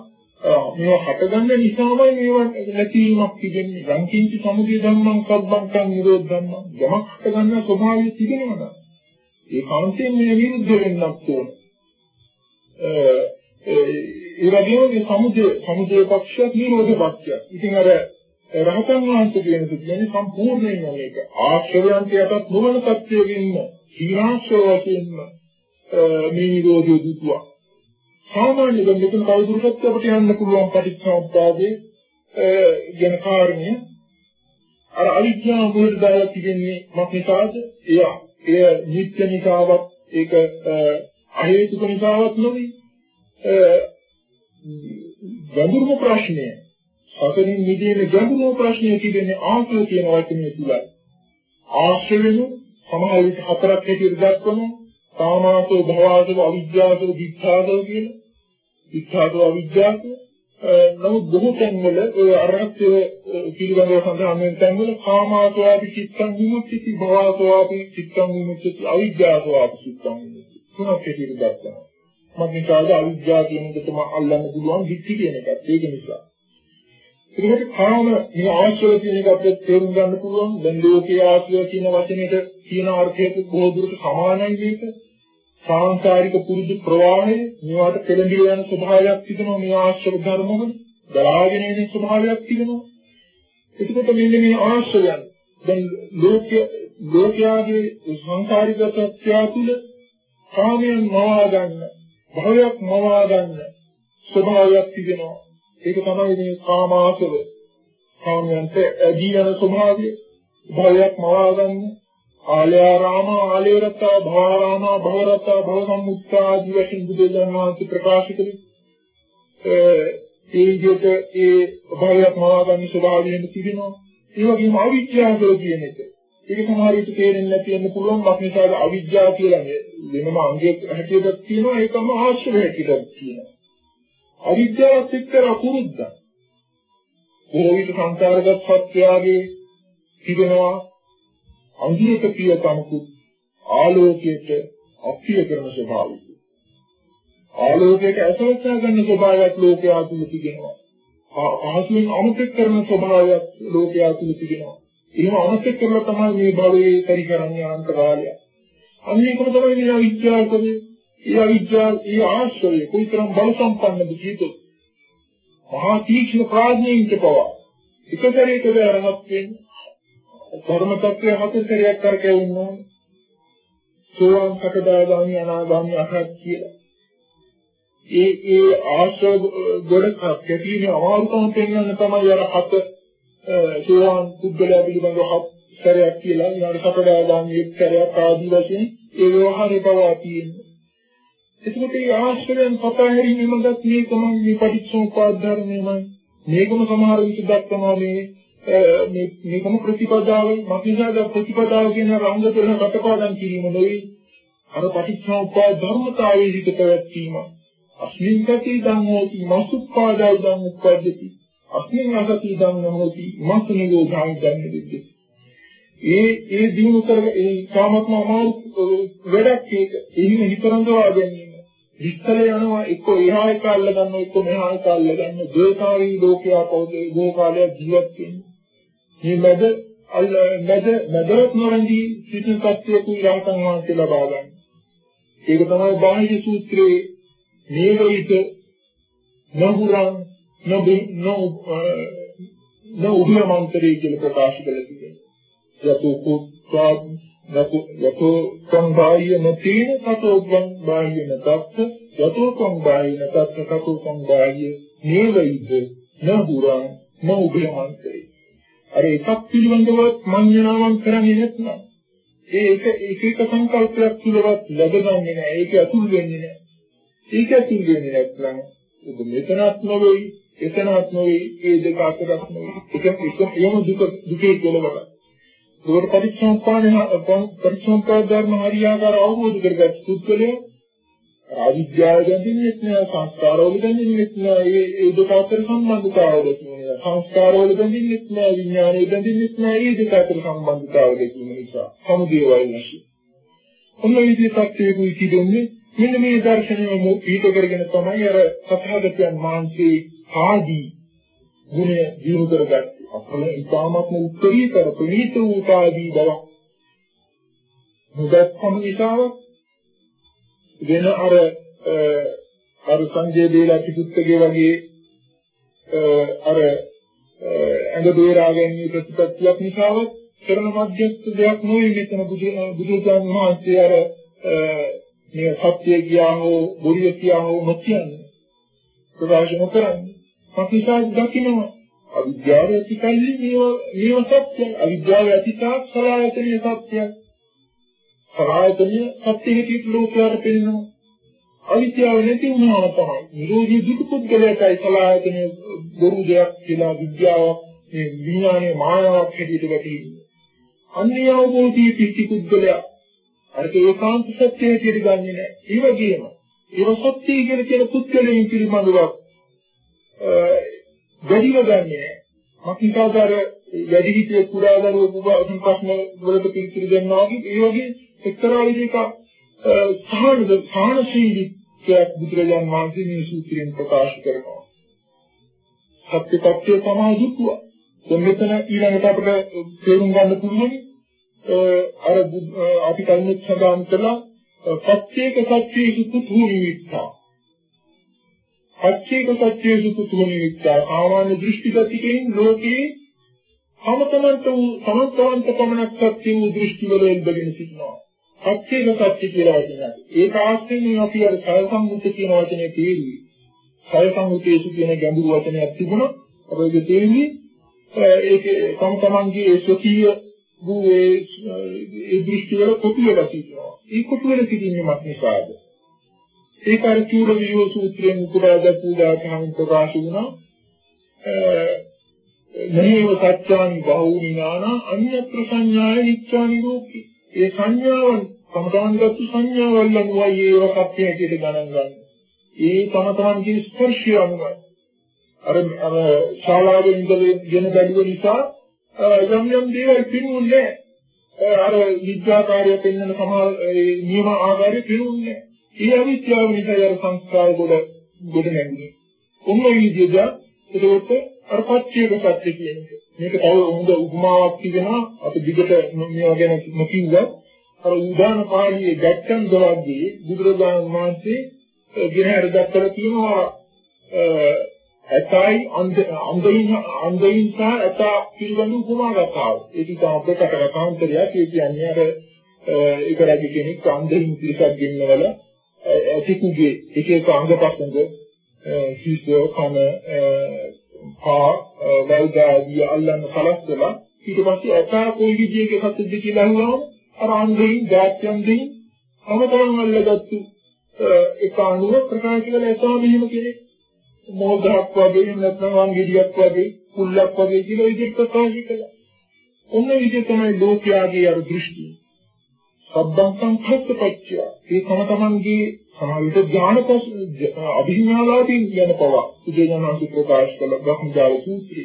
මේවා හටගන්න නිසාමයි මේවා නැතිවීමක් තිබෙන්නේ. සංකීර්ණ සමුදය ධම්මං සබ්බංකං නිරෝධ ධම්මං යමක් හටගන්න ස්වභාවය තිබෙනවා. ඒ කාන්තෙන් මේ විරුද්ධ වෙන්නත් ඕන. ඒ වගේම මේ සමුදය සමුදය පක්ෂය නිරෝධ පක්ෂය. ඉතින් අර රහතන් වහන්සේ කියන කියන්නේ සම්පූර්ණයෙන්ම මේක ආශ්‍රවයන්ට යටත් නොවන තත්ත්වයකින්ම සීනාශ්‍රව වශයෙන්ම මේ නිරෝධය දුතුවා. සාමාන්‍ය දැන් මෙතන කවුරුරට අපිට යන්න පුළුවන් පටිච්චසමුප්පාදේ ගැන කාරණය අර අවිද්‍යාව මොකද දාලා තිබෙන්නේ මොකක්ද? එය එය නිත්‍ය නිසාවක් ඒක අහේතුක නිසාවක් නෙවෙයි. ගැඹුරුම ප්‍රශ්නය සතරින් මිදීමේ ගැඹුරු ප්‍රශ්නය තිබෙන්නේ ආශ්‍රය කියන වචනේ තුලයි. ආශ්‍රයෙම සමහර විට හතරක් හැටියට දක්වනවා. කාමාසෝ භවආසෝ අවිජ්ජාසෝ දික්ඛාසෝ කියන. දික්ඛාසෝ අවිජ්ජාසෝ නමුත් බොහෝ තැන්වල ඔය අරහත්ය පිළිබඳව සඳහන් වෙන තැන්වල කාමාසෝ අපි චිත්තං විමුක්ති භවආසෝ අපි චිත්තං විමුක්ති අවිජ්ජාසෝ අපි චිත්තං විමුක්ති. තුනක් හැටියට දක්වනවා. මම හිතාද අවිජ්ජා කියන එක තමයි අල්ලන්න පුළුවන් දික්ටි කියන එකත් ඒක නිසා. ඒකට කාම මේ ආශ්‍රය කියන එක අපිට තේරුම් ගන්න පුළුවන්. දැන් ලෝකයේ ආශ්‍රය කියන වචනේට කියන අර්ථයට බොහෝ දුරට සමානයි මේක. සාංකාරික පුරුදු ප්‍රවාහය මේවට පෙළඹී යන ස්වභාවයක් තිබෙනවා මේ ආශ්‍රය ධර්මවල. දරාගෙන යන ස්වභාවයක් තිබෙනවා. එතකොට මෙන්න මේ ආශ්‍රයයන් දැන් ලෝකයේ ලෝකයාගේ සංකාරික තත්ත්වය තුළ කාමයන් මවා ගන්න, භවයක් මවා ගන්න, ස්වභාවයක් තිබෙනවා. ඒක තමයි මේ කාමාසව. කාමයන්ට ඇදී යන ස්වභාවය. භවයක් මවා ගන්න. ආලයාරාම ආලේරත භවරාම භවරත භව සම්මුත්තා ආදී වශයෙන් බුදුදහම වහන්සේ ප්‍රකාශ කළේ. ඒ විදිහට ඒ භවයක් මවා ගන්න ස්වභාවයෙන් තිබෙනවා. ඒ වගේම අවිද්‍යාව කියලා කියන එක. ඒක සමහර විට තේරෙන්නේ නැති වෙන්න පුළුවන් මොකද අවිද්‍යාව කියලා වෙනම අංගයක් හැටියට තියෙනවා ඒකම ආශ්‍රය හැටියට තියෙනවා. අවිද්‍යාවත් එක්ක අකුරුද්ද. බොහෝ විට සංකාරගත සත්‍යයේ තිබෙනවා අංගික පියකමකුත් ආලෝකයට අප්‍රිය කරන ස්වභාවයක. ආලෝකයට ඇසවස්සා ගන්න ස්වභාවයක් ලෝකයා තුල තිබෙනවා. පහසුවෙන් අමතක කරන ස්වභාවයක් ලෝකයා තුල තිබෙනවා. එහෙම අමතක කරලා තමයි මේ භවයේ පරිකරණ්‍ය අන්තකාලය. අන්න ඒකම තමයි මේ අවිද්‍යාව කියන්නේ. ඒ අවිද්‍යාව, ඒ ආශ්‍රය කොයිතරම් බල සම්පන්නද කියතොත්. මහා තීක්ෂණ ප්‍රඥයින්ට පවා එක සැරේකද අරහත් වෙන්නේ. ධර්ම tattve හතර සැරයක් කරකැවෙන්න ඕනේ. සෝවාන් සකදාගාමි අනාගාමි අරහත් කියලා. ඒ ඒ ආශ්‍රව ගොඩක් කැපීමේ අමාරුකම් පෙන්වන්න තමයි අර හත සෝවාන් පුද්ගලයා පිළිබඳව හත් සැරයක් කියලා ඊළඟ සකදාගාමි එක් සැරයක් ආදී වශයෙන් ඒ ව්‍යවහාරේ පවා තියෙනවා. එතකොට මේ ආශ්‍රයෙන් පතා හැරීමෙන්වත් මේ තමයි මේ පටිච්චසමුප්පාද ධර්මයමයි. මේකම සමහර විට දක්වනවා මේ මේ මේකම ප්‍රතිපදාවයි මතිසාද ප්‍රතිපදාව කියන රංග දෙක කටපාඩම් කිරීම නෙවෙයි. අර පටිච්චසමුප්පාද ධර්මතාවයේ හිත පැවැත්වීම. අස්මින් ගති ධම්මෝති මසුප්පාදා ධම්ම උප්පද්දති. අස්මින් අසති ධම්ම හෝති මසුනියෝ ධම්ම ධම්මෙද්දි. ඒ ඒ දිනු කර ඒ කාමත්ම අමාරු වැඩක් ඒක. එහිම හිතරඳවා ගැනීම. විස්තර යනවා එක්ක එහා එක අල්ල ගන්න එක්ක මෙහා එක අල්ල ගන්න. දේකාරී ලෝකයා කවුද ගෝකාලය ජීවත් වෙන්නේ මේ මැද අල්ල මැද මැදවත් නොරඳී සිටින කත්වයක ඉරහතන් වහන්සේ ලබා ගන්න. ඒක තමයි බාහිර සූත්‍රයේ මේ විට නහුරන් නබි නෝ නෝ උභයමන්තරේ කියලා ප්‍රකාශ කළ තිබෙනවා යතු කුත්වා යතෝ සංභාය නතේන තතෝ සංභාය නතත් යතෝ සංභාය නතත් තතෝ සංභාය නේවයිද? නහුරං නෝභයමන්තේ අර එකක් පිළිබඳව මඤ්ඤණාවන් කරන්නේ නැත්නම් ඒ එක එක එක සංකල්පයක් තුලවත් ලැබගන්නේ නැහැ. ඒක අතුල් වෙන්නේ නැහැ. ඒක අතුල් වෙන්නේ නැත්නම් ඔබ මෙතනත් නොවේයි එතනත් නොවේයි ඒ දෙක අතරත් නොවේයි එක එක එම දුක දුකේ කෙලවරයි ඒකට පරිච්ඡම්පාණ පරිච්ඡම්පාද ධර්ම හරියාකාර අවබෝධ කරගත් පුද්ගලයා අවිද්‍යාව ගැඹින්නේ නැහැ සංස්කාරවල ගැඹින්නේ නැහැ ඒ ඒ දෙක අතර සම්බන්ධතාවය දෙන්නේ සංස්කාරවල ගැඹින්නේ නැහැ විඥානයේ ගැඹින්නේ නැහැ ඒ දෙක අතර සම්බන්ධතාවය දෙන්නේ නිසා සමුදේ වයින්සි ඔන්න විදිහට ඒකුයි කියෙන්නේ මෙන්න මේ දර්ශනය මූලික කරගෙන තමයි අර සත්‍යගතයන් මාංශේ ආදී ගුණය දිනු කරගත්තේ. අපල ඉතාමත්ම උත්තරීතර ප්‍රණීත වූ කාදී බව. මුදත්කම නිසා වෙන අර අර සංජය දීලා පිටුත්තගේ වගේ අර ඇඟ බේරා ගැනීම ප්‍රතිපත්තියක් නිසාවත් කරන මධ්‍යස්ථ දෙයක් නොවේ. මෙතන බුදුරජාණන් වහන්සේ අර මේ සත්‍ය කියා හෝ බොරිය කියා හෝ නොකියන්නේ. ප්‍රකාශ නොකරන්නේ. පටිසාර දකින්නවා අවිද්‍යාව ඇති කල්ලි මේව මේව සත්‍යයි. අවිද්‍යාව ඇති තාක් සලආයතනීය සත්‍යයි. සලආයතනීය සත්‍ය හිතිට ලෝකයට පෙනෙනවා. අවිද්‍යාව නැති වුණාම තමයි නිරෝධී දුක පුද්ගලයාටයි සලආයතනීය බොරු දෙයක් කියලා විද්‍යාවක් මේ විඥානයේ මායාවක් හැටියට වැටෙන්නේ. අන්‍ය අවබෝධී පිටි පුද්ගලයා අරක ඒකාන්ත සත්‍ය හැටියට ගන්නෙ නෑ. ඒ වගේම ඒව සත්‍ය කියන කියන පුද්ගලයන් පිළිබඳව වැඩිව ගන්නෙ නෑ. මක්නිකාදාර වැඩි හිටිය කුඩා දරුවෝ පුබාතුන් ප්‍රශ්න වලට පිළිතුරු දෙනවා වගේ ඒ වගේ එක්තරා විදිහක සාහන සාහනශීලීත්වයක් බුදුරජාන් වහන්සේ මේ සූත්‍රයෙන් ප්‍රකාශ කරනවා. සත්‍ය tattve තමයි දුක්වා. දැන් මෙතන ඊළඟට අපිට තේරුම් ගන්න පුළුවන් අර අපි කලින් සඳහන් කළා සත්‍යයක සත්‍යයේ සුතු විවිධතා පච්චේක සත්‍යයේ සුතුතුමනි විච්ඡා සාමාන්‍ය දෘෂ්ටිගතිකෙන් ලෝකේ සමතමන්ත වූ සමතවන්ත පමණක් සත්‍ය වූ දෘෂ්ටි වල එල්බගෙන සිටිනවා. පච්චේක සත්‍ය කියලා කියනවා. ඒක ආශ්‍රයෙන් අපි අර සය සම්මුත කියන වචනේ තේරුවේ. සය සංගතේසු කියන ගැඹුරු වචනයක් තිබුණා. අපේ තේන්නේ ඒකේ තම තමන්ගේ ඒ ස්වකීය වූ ඒ ඒ දෘෂ්ටි වල කොටු වෙලා තියෙනවා. ඒ කොටු වෙලා තිබීමක් නිසාද ඒක අර චූර වියෝ සූත්‍රයෙන් උපුටාගත් උදාහරණ ප්‍රකාශ වුණා. නේව සත්‍යානි බහූනිනාන අඤ්ඤත්‍ර සංඥාය නිච්ඡානි රූපී. ඒ සංඥාවන් තම තමන්ගත් සංඥාවල් අනුවයි ඒව සත්‍ය හැටියට ගණන් ගන්න. ඒ තම තමන්ගේ ස්පර්ශය අනුවයි. අර අර ශාලාවේ ඉඳගෙන බැලුව නිසා යම් යම් දේවල් පිරුන්නේ අර විද්‍යාකාරය පෙන්වන සමහර නියම ආකාරය පිරුන්නේ ඒ අවිද්‍යාව නිසා අර සංස්කාර ගොඩ ගොඩ නැන්නේ. උන්ව විදිහට ඒකත් අර පච්චේක සත්‍ය කියන එක. මේක තව හොඳ උපමාවක් තිබෙනවා අපි දිගට මේවා ගැන නොකියුවා. අර උදාන පාළියේ ගැට්ටන් දවල්දී බුදුරජාණන් වහන්සේ ගෙනහැර දැක්කලා තියෙනවා ඇතයි අන්දයින් අන්දයින් සහ ඇත පිළිබඳ උපමා කතාව. ඒක ඉතින් අපේ කතාන්තරයක්. ඒ කියන්නේ අර ඒක රජ කෙනෙක් අන්දයින් පිරිසක් ගෙන්නවල ඇතිකුගේ එක එක අංග පස්සෙන්ද හිස කන පා වල්දාදී අල්ලන්න කලස්සලා ඊට පස්සේ ඇතා කොයි විදිහක සත්‍යද කියලා අහුවම අර අන්දයින් දැක්යන් දෙයින් අමතරන් අල්ලගත්තු එක අණුව ප්‍රකාශ කළ ඇතා මෙහෙම කෙනෙක් මොහොතක් වගේ නැත්නම් වංගෙඩියක් වගේ කුල්ලක් වගේ කියලා විදිහට ප්‍රකාශ කළා. ඔන්න විදිහ තමයි ලෝකයාගේ අර දෘෂ්ටි. සබ්බං සංඛත්තපච්චය. ඒ තම තමන්ගේ සමාවිත ඥානපස් අභිඥාලාදී යන පව. සුදේජනන්ති ප්‍රකාශ කළ බ්‍රහ්මජාල සූත්‍රය.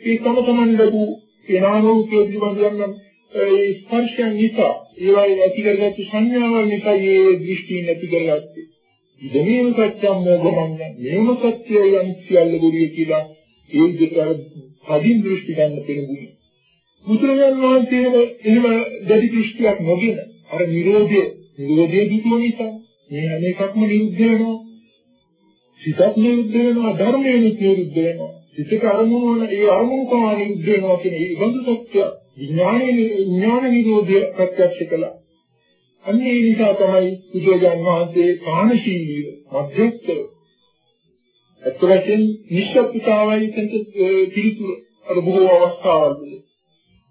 ඒ තම තමන් ලැබූ එනානෝකයේ පිළිබඳ යම් ඒ ස්පර්ශයන් නිසා ඒවායි ඇති කරගත්තු සංඥාවල් නිසා ඒ දෘෂ්ටි නැති කරගත්තේ. ඉදමේව සත්‍යම් මොගමන්න මේම සත්‍යය යම් සියල්ල ගුරිය කියලා ඒ විදිහට අදින් දෘෂ්ටි ගන්න පෙනුනේ. බුදුරජාණන් වහන්සේම එහෙම දැඩි දෘෂ්ටියක් නොගෙන අර නිරෝධය නිරෝධය දුක නිසා මේ හැම එකක්ම නිරුද්ධ වෙනවා. සිතක් නිරුද්ධ වෙනවා ධර්මයෙන් නිරුද්ධ වෙනවා. සිතක අරමුණු වල ඒ අරමුණු තමයි නිරුද්ධ වෙනවා කියන ඒ බඳු සත්‍ය විඥානයේ විඥාන නිරෝධය ප්‍රත්‍යක්ෂ කළා. අන්න ඒ නිසා තමයි බුදුරජාන් වහන්සේ කාණශීලීව මධ්‍යස්ථව අත් වශයෙන් නිශ්ශබ්දතාවයි තෙන්ට පිළිතුර අර බොහෝ අවස්ථාවල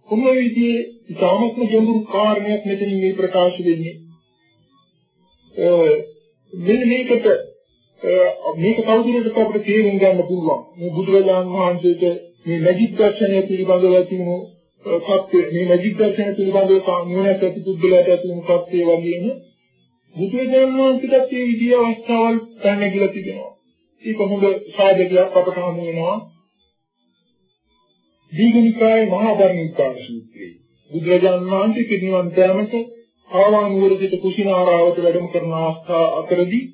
කොහොම විදිහේ ඉතාමත්ම ගැඹුරු කාරණයක් මෙතනින් මේ ප්‍රකාශ වෙන්නේ මෙන්න මේකට මේක තවදුරටත් අපිට තේරුම් ගන්න පුළුවන් මේ බුදුරජාන් වහන්සේට මේ මැජික් දර්ශනය පිළිබඳව තිබුණු සත්‍ය මේ මැජික් දර්ශන පිළිබඳව නුවණක් ඇති පුද්ගලයාට ඇති වුණු සත්‍ය වගේම බුදුරජාණන් වහන්සේට මේ විදිය අවස්ථාවල් පැනගිලා තිබෙනවා. ඒක හොඳ සාධකයක් අපට හමු වෙනවා. දීඝනිකායේ මහා ධර්මිකාන සූත්‍රයේ බුදුරජාණන් වහන්සේ පිරිනිවන් පෑමට ආවාන් නුවරට කුසිනාරාවට වැඩම කරන අවස්ථා අතරදී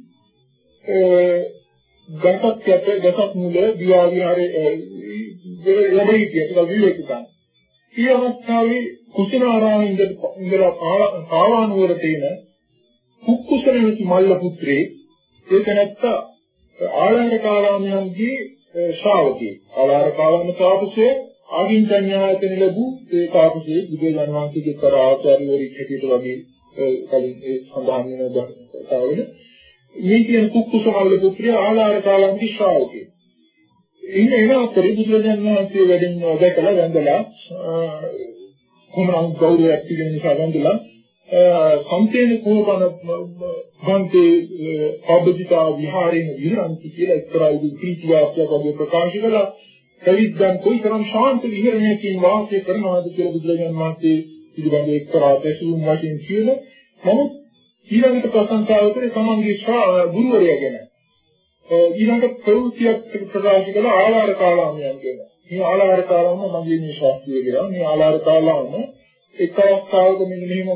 ගතක් යට ගතක් මුල දිවා විහාරයේ ලැබී කියන විවේකයන් ඒ අවස්ථාවේ කුසිනාරාමේ ඉඳලා පාවානුවර තියෙන කුක්කුසනති මල්ල පුත්‍රේ ඒක නැත්තා ආලාර කාලාමයන්ගේ ශ්‍රාවකේ ආලාර කාලාම තාපසේ ආගින්චඤ්ඤායතන ලැබූ ඒ තාපසේ බුදුරජාණන් වහන්සේගේ කර ආචාර්යවරයෙක් හැටියට වගේ කලින් ඒ සඳහන් වෙන දහතාවල මේ කියන කුක්කුසමල්ල පුත්‍රයා ආලාර කාලාමගේ ශ්‍රාවකේ ඉන්න එන අතරේ බුදුරජාණන් වහන්සේ වැඩින්නවා දැකලා වැඳලා කොමනම් ගෞරවයක් තිබෙන නිසා වැඳලා සම්පේන කෝපන බන්තේ පබ්බජිතා විහාරේන විහරන්ති කියලා එක්තරා විප්‍රීති වාක්‍යයක් වගේ ප්‍රකාශ කළා. කවිද්දන් කොයිතරම් ශාන්ත විහරණයකින් වාසය කරනවාද කියලා බුදුරජාණන් වහන්සේ පිළිබඳ එක්තරා පැසුම් වශයෙන් කියන නමුත් ඊළඟට ප්‍රශංසාව කරේ තමන්ගේ ගුරුවරයා ගැන. ඊළඟ ප්‍රවෘත්තියක් ප්‍රකාශ කළ ආලාර කාලාමයන් කියන. මේ ආලාර කාලාම මගේ මේ ශාස්ත්‍රීය කියලා මේ ආලාර කාලාම එක් අවස්ථාවක මෙන්න මෙහෙම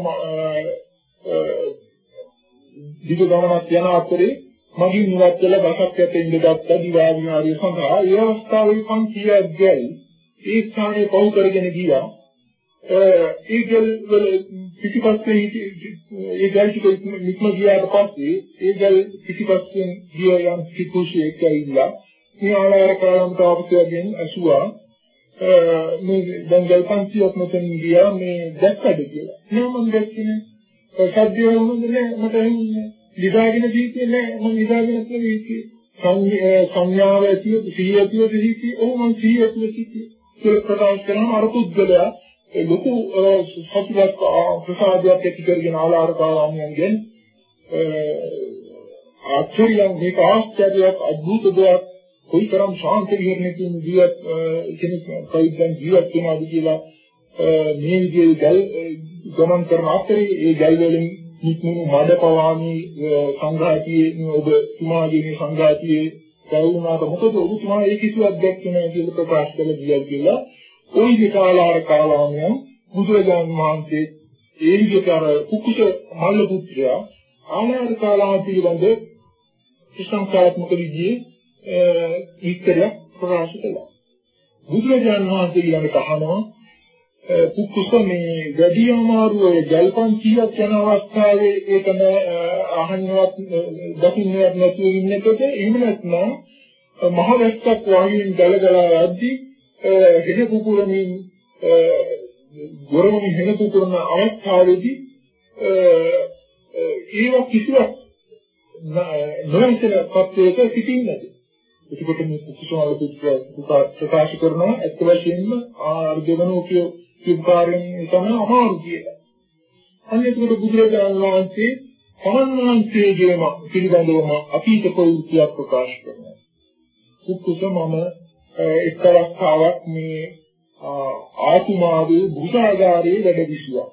දිග ගමනක් යන අතරේ මගින් ඉවත් වෙලා බසක් යට ඉඳගත්ත දිවා විහාරය සඳහා ඒ අවස්ථාවේ 500ක් ගැල් ඒ ස්ථානයේ පවු කරගෙන ගියා. ඒ ගල් වල පිටිපස්සේ ඒ ගල් ටික නික්ම ගියාට පස්සේ ඒ ගල් පිටිපස්සෙන් ගිය යම් සිකුෂියෙක් ඇවිල්ලා මේ ආලාර කාලම්ට ආපසුවෙන් ඇසුවා. මේ දැන් ගල් 500ක් මෙතන ගියා මේ දැක්කද කියලා. නෑ මම දැක්කේ නෑ. සද්දය වුණේ නෑ මට එන්නේ නිදාගෙන දීකේ නෑ මම නිදාගෙන ඉන්නේ සංඥාව ඇතිව සිහිය ඇතිව සිහිය ඕ මං සිහිය ඇතිව සිහිය කියලා ප්‍රකාශ කරනවා. අර පුද්ගලයා ඒ ලොකු සතුටක් ප්‍රසාදයක් ඇති කරගෙන ආලාරකාරාමයන්ගෙන් ආශ්චර්යයන් මේක ආශ්චර්යයක් අద్భుත දෙයක් කොයිතරම් ශාන්ත විහරණයකින් ජීවත් කෙනෙක් කයිදන් ජීවත් වෙනවද කියලා මේ විදිහේ ගල් ගමන් කරන අතරේ ඒ ගල් වලින් නික්මුණු මඩ පවාමි සංඝාතියේ ඔබ තුමාගේ මේ සංඝාතියේ ගෞරවනාට මොකද ඔබතුමා ඒ කිසිවක් දැක්කේ නැහැ කියලා ප්‍රකාශ කළ ගියා කියලා ওই විකාලාර කාලාමයන් බුදුරජාණන් වහන්සේ ඒ විදිහට අර කුකුස මල්ල පුත්‍රයා ආලාර කාලාම පිළිබඳ ප්‍රශංසාත්මක විදිහේ විස්තරයක් ප්‍රකාශ කළා. බුදුරජාණන් වහන්සේ ඊළඟට අහනවා කුකුස මේ වැඩි අමාරුව ජල්පන් කීයක් යන අවස්ථාවේ ඒකම අහන්නවත් දකින්නවත් නැතුව ඉන්නකොට එහෙම නැත්නම් මහ වැස්සක් වහින් ගලගලා යද්දී හෙන කුකුරමින් ගොරමින් හෙන කුකුරන අවස්ථාවේදී ඒව කිසිවක් නොහිතන පත්‍යයක සිටින්නද එතකොට මේ කුකුසවල ප්‍රකාශ කරනවා ඇත්ත වශයෙන්ම ආර්ධවනෝ කිය කිව්කාරයෙන් තමයි අමාරු කියලා. අනිත් බුදුරජාණන් වහන්සේ සමන්වහන්සේගේම පිළිබඳවම අතීත ප්‍රවෘත්තියක් ප්‍රකාශ කරනවා. කුකුස මම එක් අවස්ථාවක් මේ ආතුමාගේ භුසාගාරයේ වැඩ විසුවා.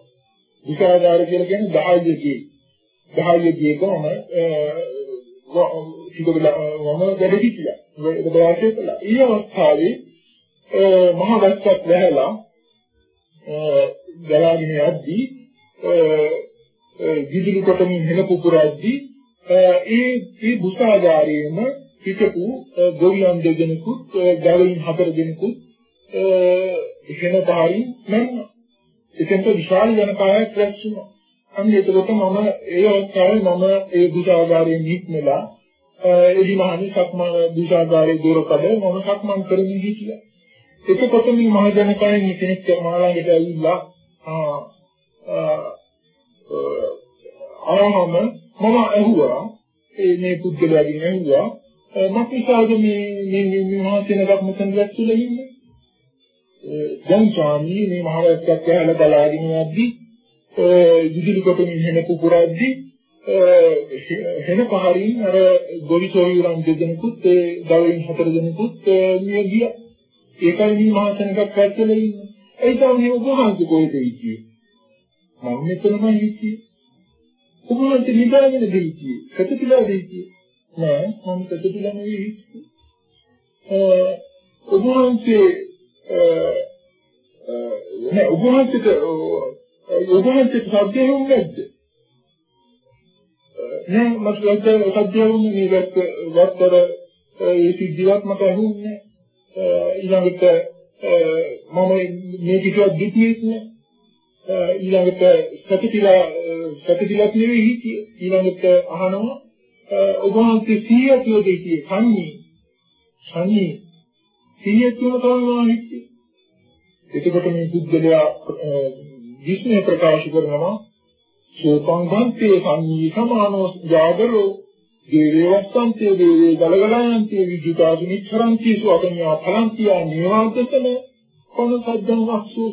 භුසාගාර කියලා කියන්නේ 10 ගේ 10 ගේ කොහොම සිදුවලා මම වැඩ සිටියා. වැඩ වාසය කළා. ඊ අවස්ථාවේ මහ වැස්සක් වැහලා ගලාගෙන යද්දී විදුලි කොටමින් හෙන පුපුරද්දී ඒ ඒ බුසාගාරයේම හිටපු ගොවියන් දෙදෙනෙකුත් ගවයින් හතර දෙනෙකුත් හෙන පාරින් මැරුණා. එතෙන්ට විශාල ජනකායක් රැස් වුණා. අන්න එතකොට මම ඒ අවස්ථාවේ මම ඒ බුසාගාරයෙන් නික්මලා එදිමහනි සක්මන් බුසාගාරයේ දොරකඩ මම සක්මන් කරමින් හිටියා. එතකොට මේ මහ ජනකායෙන් කෙනෙක් මාළඟට ඇවිල්ලා ආ ආවම මම ඇහුවා. ඒ මේ පුද්ගලයාගෙන් ඇහුවා. මත් විසාද මේ මේ මේ මහසෙනගක් මෙතන දැක්කලා ඉන්නේ? දැන් ස්වාමී මේ මහවැස්සක් ඇහැලා බලාගෙන යද්දි විදුලි කොටමින් හෙන පුපුරද්දි හෙන පහරින් අර ගොවිසෝයුරන් දෙදෙනෙකුත් ඒ දවයින් හතර දෙනෙකුත් මිය ගියා ඒකයි මේ මහසෙනගක් ඇත්තලා ඉන්නේ. ඒ තමයි ඔබ වහන්සේ කොහෙද ඉන්නේ? මම මෙතනමයි ඉන්නේ. ඔබ වහන්සේ නිදාගෙන දෙන්නේ කටපිලා දෙන්නේ නෑ මම කටපිලා නෙවෙයි ඉන්නේ. ඔබ වහන්සේ නෑ ඔබ වහන්සේට ඔබ වහන්සේට සත්‍ය හුන්නේ නැද්ද? නෑ මට සත්‍ය හුන්නේ මේ වැත්ත වත්තර ඒ සිද්ධියක් මට හුන්නේ Eh, ඊළඟට eh, මම මේ කිසිවක් දුකියෙත් නෑ ඊළඟට සතිතිලා සතිතිලා නෙවෙයි හිටියේ. ඊළඟට අහනවා eh, ඔබ වහන්සේ සීය කියලා දෙකේ සංඤී සංඤී සීය කියන කරුණා හිටියේ. එතකොට මේ බුද්ධලයා විස්මය ප්‍රකාශ කරනවා සෝපං භන්තේ සංඤී සමානෝ ජාගරෝ. දේවේ වස්සන්තේ දේවේ ගලගලයන්තේ විජිතාසු නිච්චරන්ති සුවකඤ්ඤා ඵලන්තියා නිවාදතන කොන සද්දං වක්සු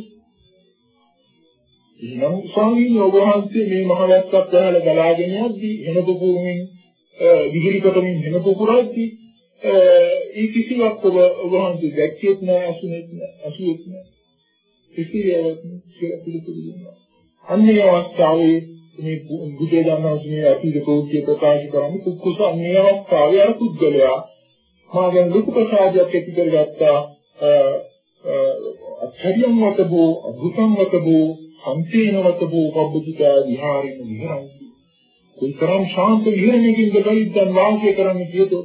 ඊනම් ස්වාමීන් වහන්සේ මේ මහවැස්සක් දැහැලා ගලාගෙන යද්දී එනතු පුරුමින් විහිලි කොටමින් එනතු පුරද්දී ඒ කිසිවක් ඔබ වහන්සේ දැක්කෙත් නෑ අසුනෙත් නෑ අසුෙත් නෑ කිසියයක් කියලා පිළිතුරු දුන්නා. අන්නේ අවස්ථාවේ මේ බුදේ දන්වන්නේ අතීත කෝච්චිය ප්‍රකාශ කරන්නේ කුක්කුස අන්නේ අවස්ථාවේ අර පුද්ගලයා මාගෙන් ලොකු ප්‍රසාදයක් ඇති කරගත්තා අත්‍යරියම් වතබෝ අභුතම් වතබෝ සම්පේන වතබෝ පබ්බුතිකා විහාරින විහරන්ති ඒ තරම් ශාන්ත විහරණයකින් දෙවියන් වාසය කරන්න කියතෝ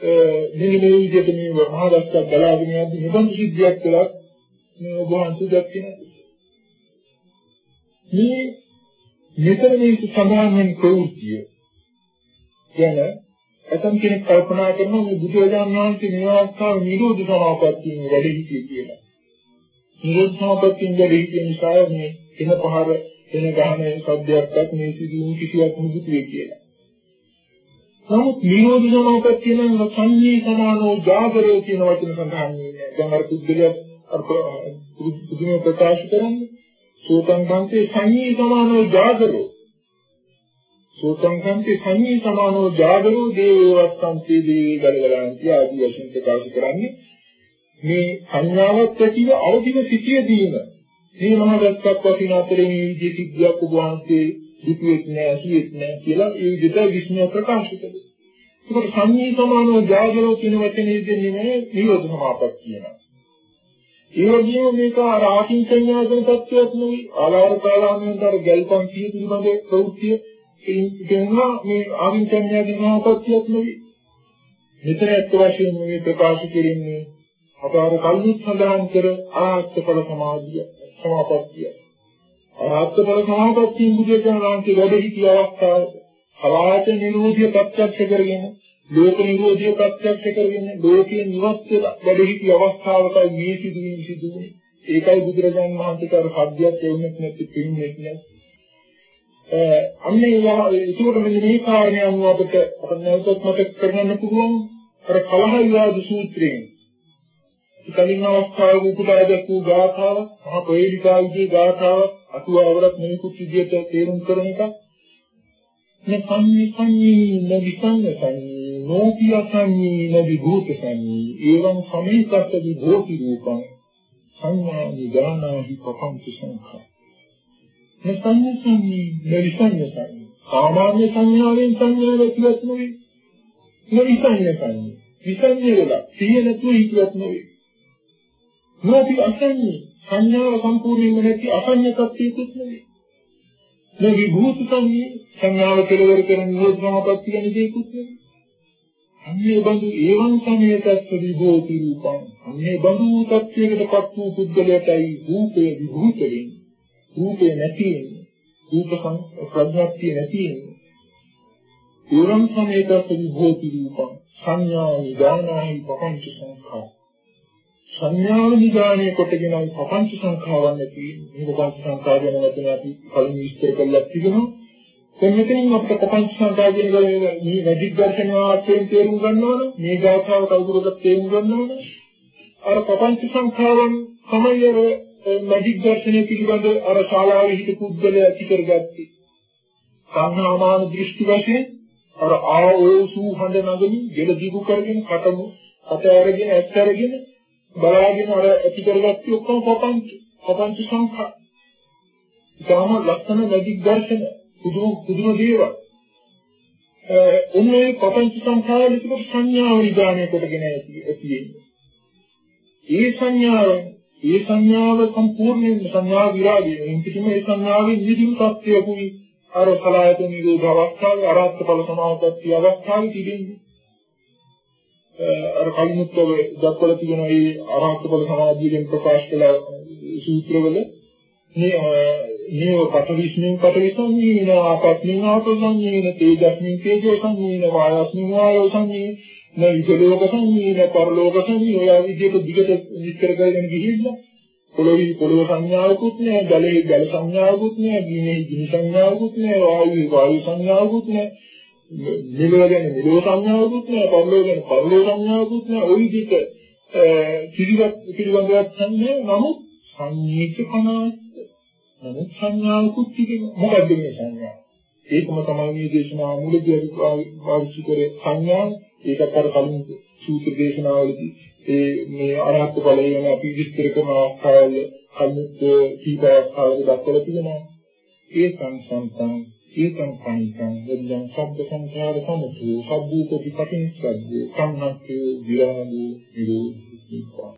මෙන්න මේ විදිහට මේ මහදස්සක් බලාගෙන යද්දි නිබඳ සිද්ධියක් කළා මේ ඔබ වහන්සේ දැක්කේ නැද්ද? මේ මෙතන මේ සඳහන් වෙන ප්‍රවෘත්තිය ගැන ඇතම් කෙනෙක් කල්පනා කරනවා මේ බුදුරජාණන් වහන්සේ මේ අවස්ථාවේ නිරෝධ සමාපත්තියෙන් වැඩ සිටියේ කියලා. නිරෝධ සමාපත්තියෙන් වැඩ සිටින නිසා මේ එන පහර එන ගහන සද්දයක්වත් මේ සිදුවීම් කිසිවක් නුදුතුවේ කියලා. නමුත් නිරෝධ සමාපත්තිය නම් සංඤේ සමානෝ ජාගරෝ කියන වචන සඳහන් වෙන්නේ. දැන් අර පුද්ගලයා අර පුදුම ප්‍රකාශ කරන්නේ සෝතං කන්තේ සංඤේ සමානෝ ජාගරෝ. සෝතං කන්තේ සංඤේ සමානෝ ජාගරෝ දේවවස්සන්තේ දේවී ගලගලන්ති ආදී වශයෙන් ප්‍රකාශ කරන්නේ මේ සංඥාවක් ඇතිව අවදිව සිටියදීම මේ මහදත්තක් වශයෙන් අතරේ මේ විදිහේ සිද්ධියක් ඔබ වහන්සේ දුකෙත් නෑ ඇහිෙත් නෑ කියලා ඒ විදිහට විශ්මය ප්‍රකාශ කළා. ඒකට සංඤී සමානව ජාගරෝ කියන වචනේ දෙන්නේ නෑ නිරෝධ සමාපත් කියනවා. ඒ වගේම මේක රාකින් සංඥාගෙන තත්ත්වයක් නෙවෙයි ආලාර කාලාමෙන්තර ගල්පන් කී පිළිබඳ ප්‍රවෘත්තිය කියනවා මේ ආකින් සංඥාගෙන සමාපත්තියක් නෙවෙයි. මෙතන ඇත්ත වශයෙන්ම මේ ප්‍රකාශ කෙරෙන්නේ අපාර කල්පිත සඳහන් කර ආත්මඵල සමාධිය සමාපත්තිය. ආත්මඵල සමාපත්තිය බුදුජානනාන්සේ වැඩ සිටි අවස්ථාව සලාත නිරෝධිය ප්‍රත්‍යක්ෂ කරගෙන ලෝක නිරෝධිය ප්‍රත්‍යක්ෂ කරගෙන ලෝකයේ නිවස් වෙලා වැඩ සිටි අවස්ථාවකයි මේ සිදුවීම සිදුවුනේ. ඒකයි බුදුරජාණන් වහන්සේට අර සත්‍යයක් එන්නේ නැති පින්නේ නැහැ. අන්නේ ඒකට මෙන්න මේ කාරණේ අනුව අපිට අපිට නැවතත් මතක් කරගන්න පුළුවන් අර කලහ විවාද සූත්‍රයෙන් කලින් අවස්ථාවක උපුටා දැක්වූ ගාථාව මහ ප්‍රේලිකාවිගේ ගාථාව අතුවවරක් මේකුත් විදියට තේරුම් කරන එක නසන්නි සංඤී නවිසංග සංඤී නෝපිය සංඤී නවිභූත සංඤී එවං සමේකත් විභෝති රූපං සංඥා නිදානාහි පපංච සංඛා. නසන්නි සංඤී නවිසංග සංඤී සාමාන්‍ය සංඥාවෙන් සංඥාව ඇතිවත් නෙවෙයි. නවිසංග සංඤී විසංගය වල සිහිය නැතුව හිතුවත් නෙවෙයි. නොපි අසන්නේ සංඥාව සම්පූර්ණයෙන්ම නැති අසඤ්ඤ තත්ත්වයකුත් නෙවෙයි. මේ විභූත සංඥේ සංඥාව කෙලවර කරන නිරෝධ සමපත් කියන දෙයක්ුත් නෙවෙයි. අන්නේ බඳු ඒවන් සමයතත් විභූති රූපං අන්නේ බඳු තත්ත්වයකටපත් වූ පුද්ගලයාටයි රූපේ විභූත වෙන්නේ. රූපේ නැති වෙන්නේ. රූප ප්‍රඥාප්තිය නැති වෙන්නේ. ඒවන් සමයතත් විභූති රූපං සංඥා විදානාහි පංච සංඛා සංඥාව නිගාණය කොටගෙනයි පపంచ සංඛාවන් ඇති මේක පංච සංඛා ගැන වචන අපි කලින් විස්තර කළා තිබුණා දැන් මෙතනින් අපිට කොපංචසංකා කියන ගලේ මේ වැඩි දර්ශනවාක්‍යයෙන් තේරුම් ගන්නවනේ මේ ගාථාව කවුරුරටත් තේරුම් ගන්නවනේ අර කොපංච සංඛාරම් තමයි අර මැජික් දර්ශනය පිළිබඳ අර ශාලාවේ හිටපු පුද්ගලයා ඇති කරගත්තේ. සංහාමාන දෘෂ්ටි වශයෙන් අර ආවෝ සූ හඬ නගමින් දෙල දිගු කරගෙන කටමු කට ඇරගෙන ඇත් ඇරගෙන බලාගෙන අර ඇති කරගත්තේ ඔක්කොම කොපංච කොපංච සංඛා. ඉතාලම ලක්ෂණ මැජික් දර්ශනය පුදුම පුදුම දේවල්. ඔන්නේ පපංච සංඛාවල තිබු සංඥාව නිදානය කොටගෙන ඇති ඒ සංඥාව ඒ සංඥාව සම්පූර්ණයෙන් සංඥා විරාගය. එන්තිම ඒ සංඥාවෙන් නිදිම තත්ත්වයකුයි අර සලායතන නිරෝධ අවස්ථාවේ අරහත් ඵල සමාපත්තිය අවස්ථාවේ තිබෙන්නේ. අර කලිනුත් ඔබ දක්වලා තියෙන මේ අරහත් ඵල සමාධියෙන් ප්‍රකාශ කළ සූත්‍රවල මේ මේ පටවිස්මින් පටවිසංයීන ආපස්මින් ආපසංයීන තේජස්මින් තේජෝ සංයීන වායස්මින් වායෝ සංයීන නවිදලෝක සංයීන පරලෝක සංයීන ඔය විදිහට දිගට විස්තර කරගෙන ගිහිල්ලා පොළොවේ පොළොව සංඥාවකුත් නෑ ජලයේ ජල සංඥාවකුත් නෑ ගිනේ ගිනි සංඥාවකුත් නෑ වායුවේ වායු සංඥාවකුත් නෑ මෙලොව ගැන මෙලොව සංඥාවකුත් නෑ පරලොව ගැන පරලොව සංඥාවකුත් නෑ ওই විදිහට පිළිවත් පිළිවඳවත් නැහැ නමුත් සංයීත කනාත් නමුත් සංඥාවකුත් තිබෙනවා මොකද්ද මේ සංඥා? ඒකම තමයි මේ දේශනාව මුලදී අපි පාවිච්චි කරේ සංඥා. ඒකත් අර කලින් සූත්‍ර දේශනාවලදී ඒ මේ අරහත් ඵලය ගැන අපි විස්තර කරන අවස්ථාවල කලින් කීප අවස්ථාවල දක්වලා තිබෙනවා. ඒ සංසන්තං ඒකම් පණිකං යම් ශබ්ද සංඛාර සමුතු සබ්බූපති පටිච්චසද්දේ සම්නක්ඛේ විරාමෝ නිරෝධිකා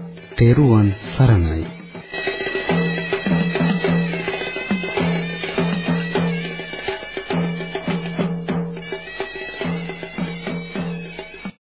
තෙරුවන් සරණයි.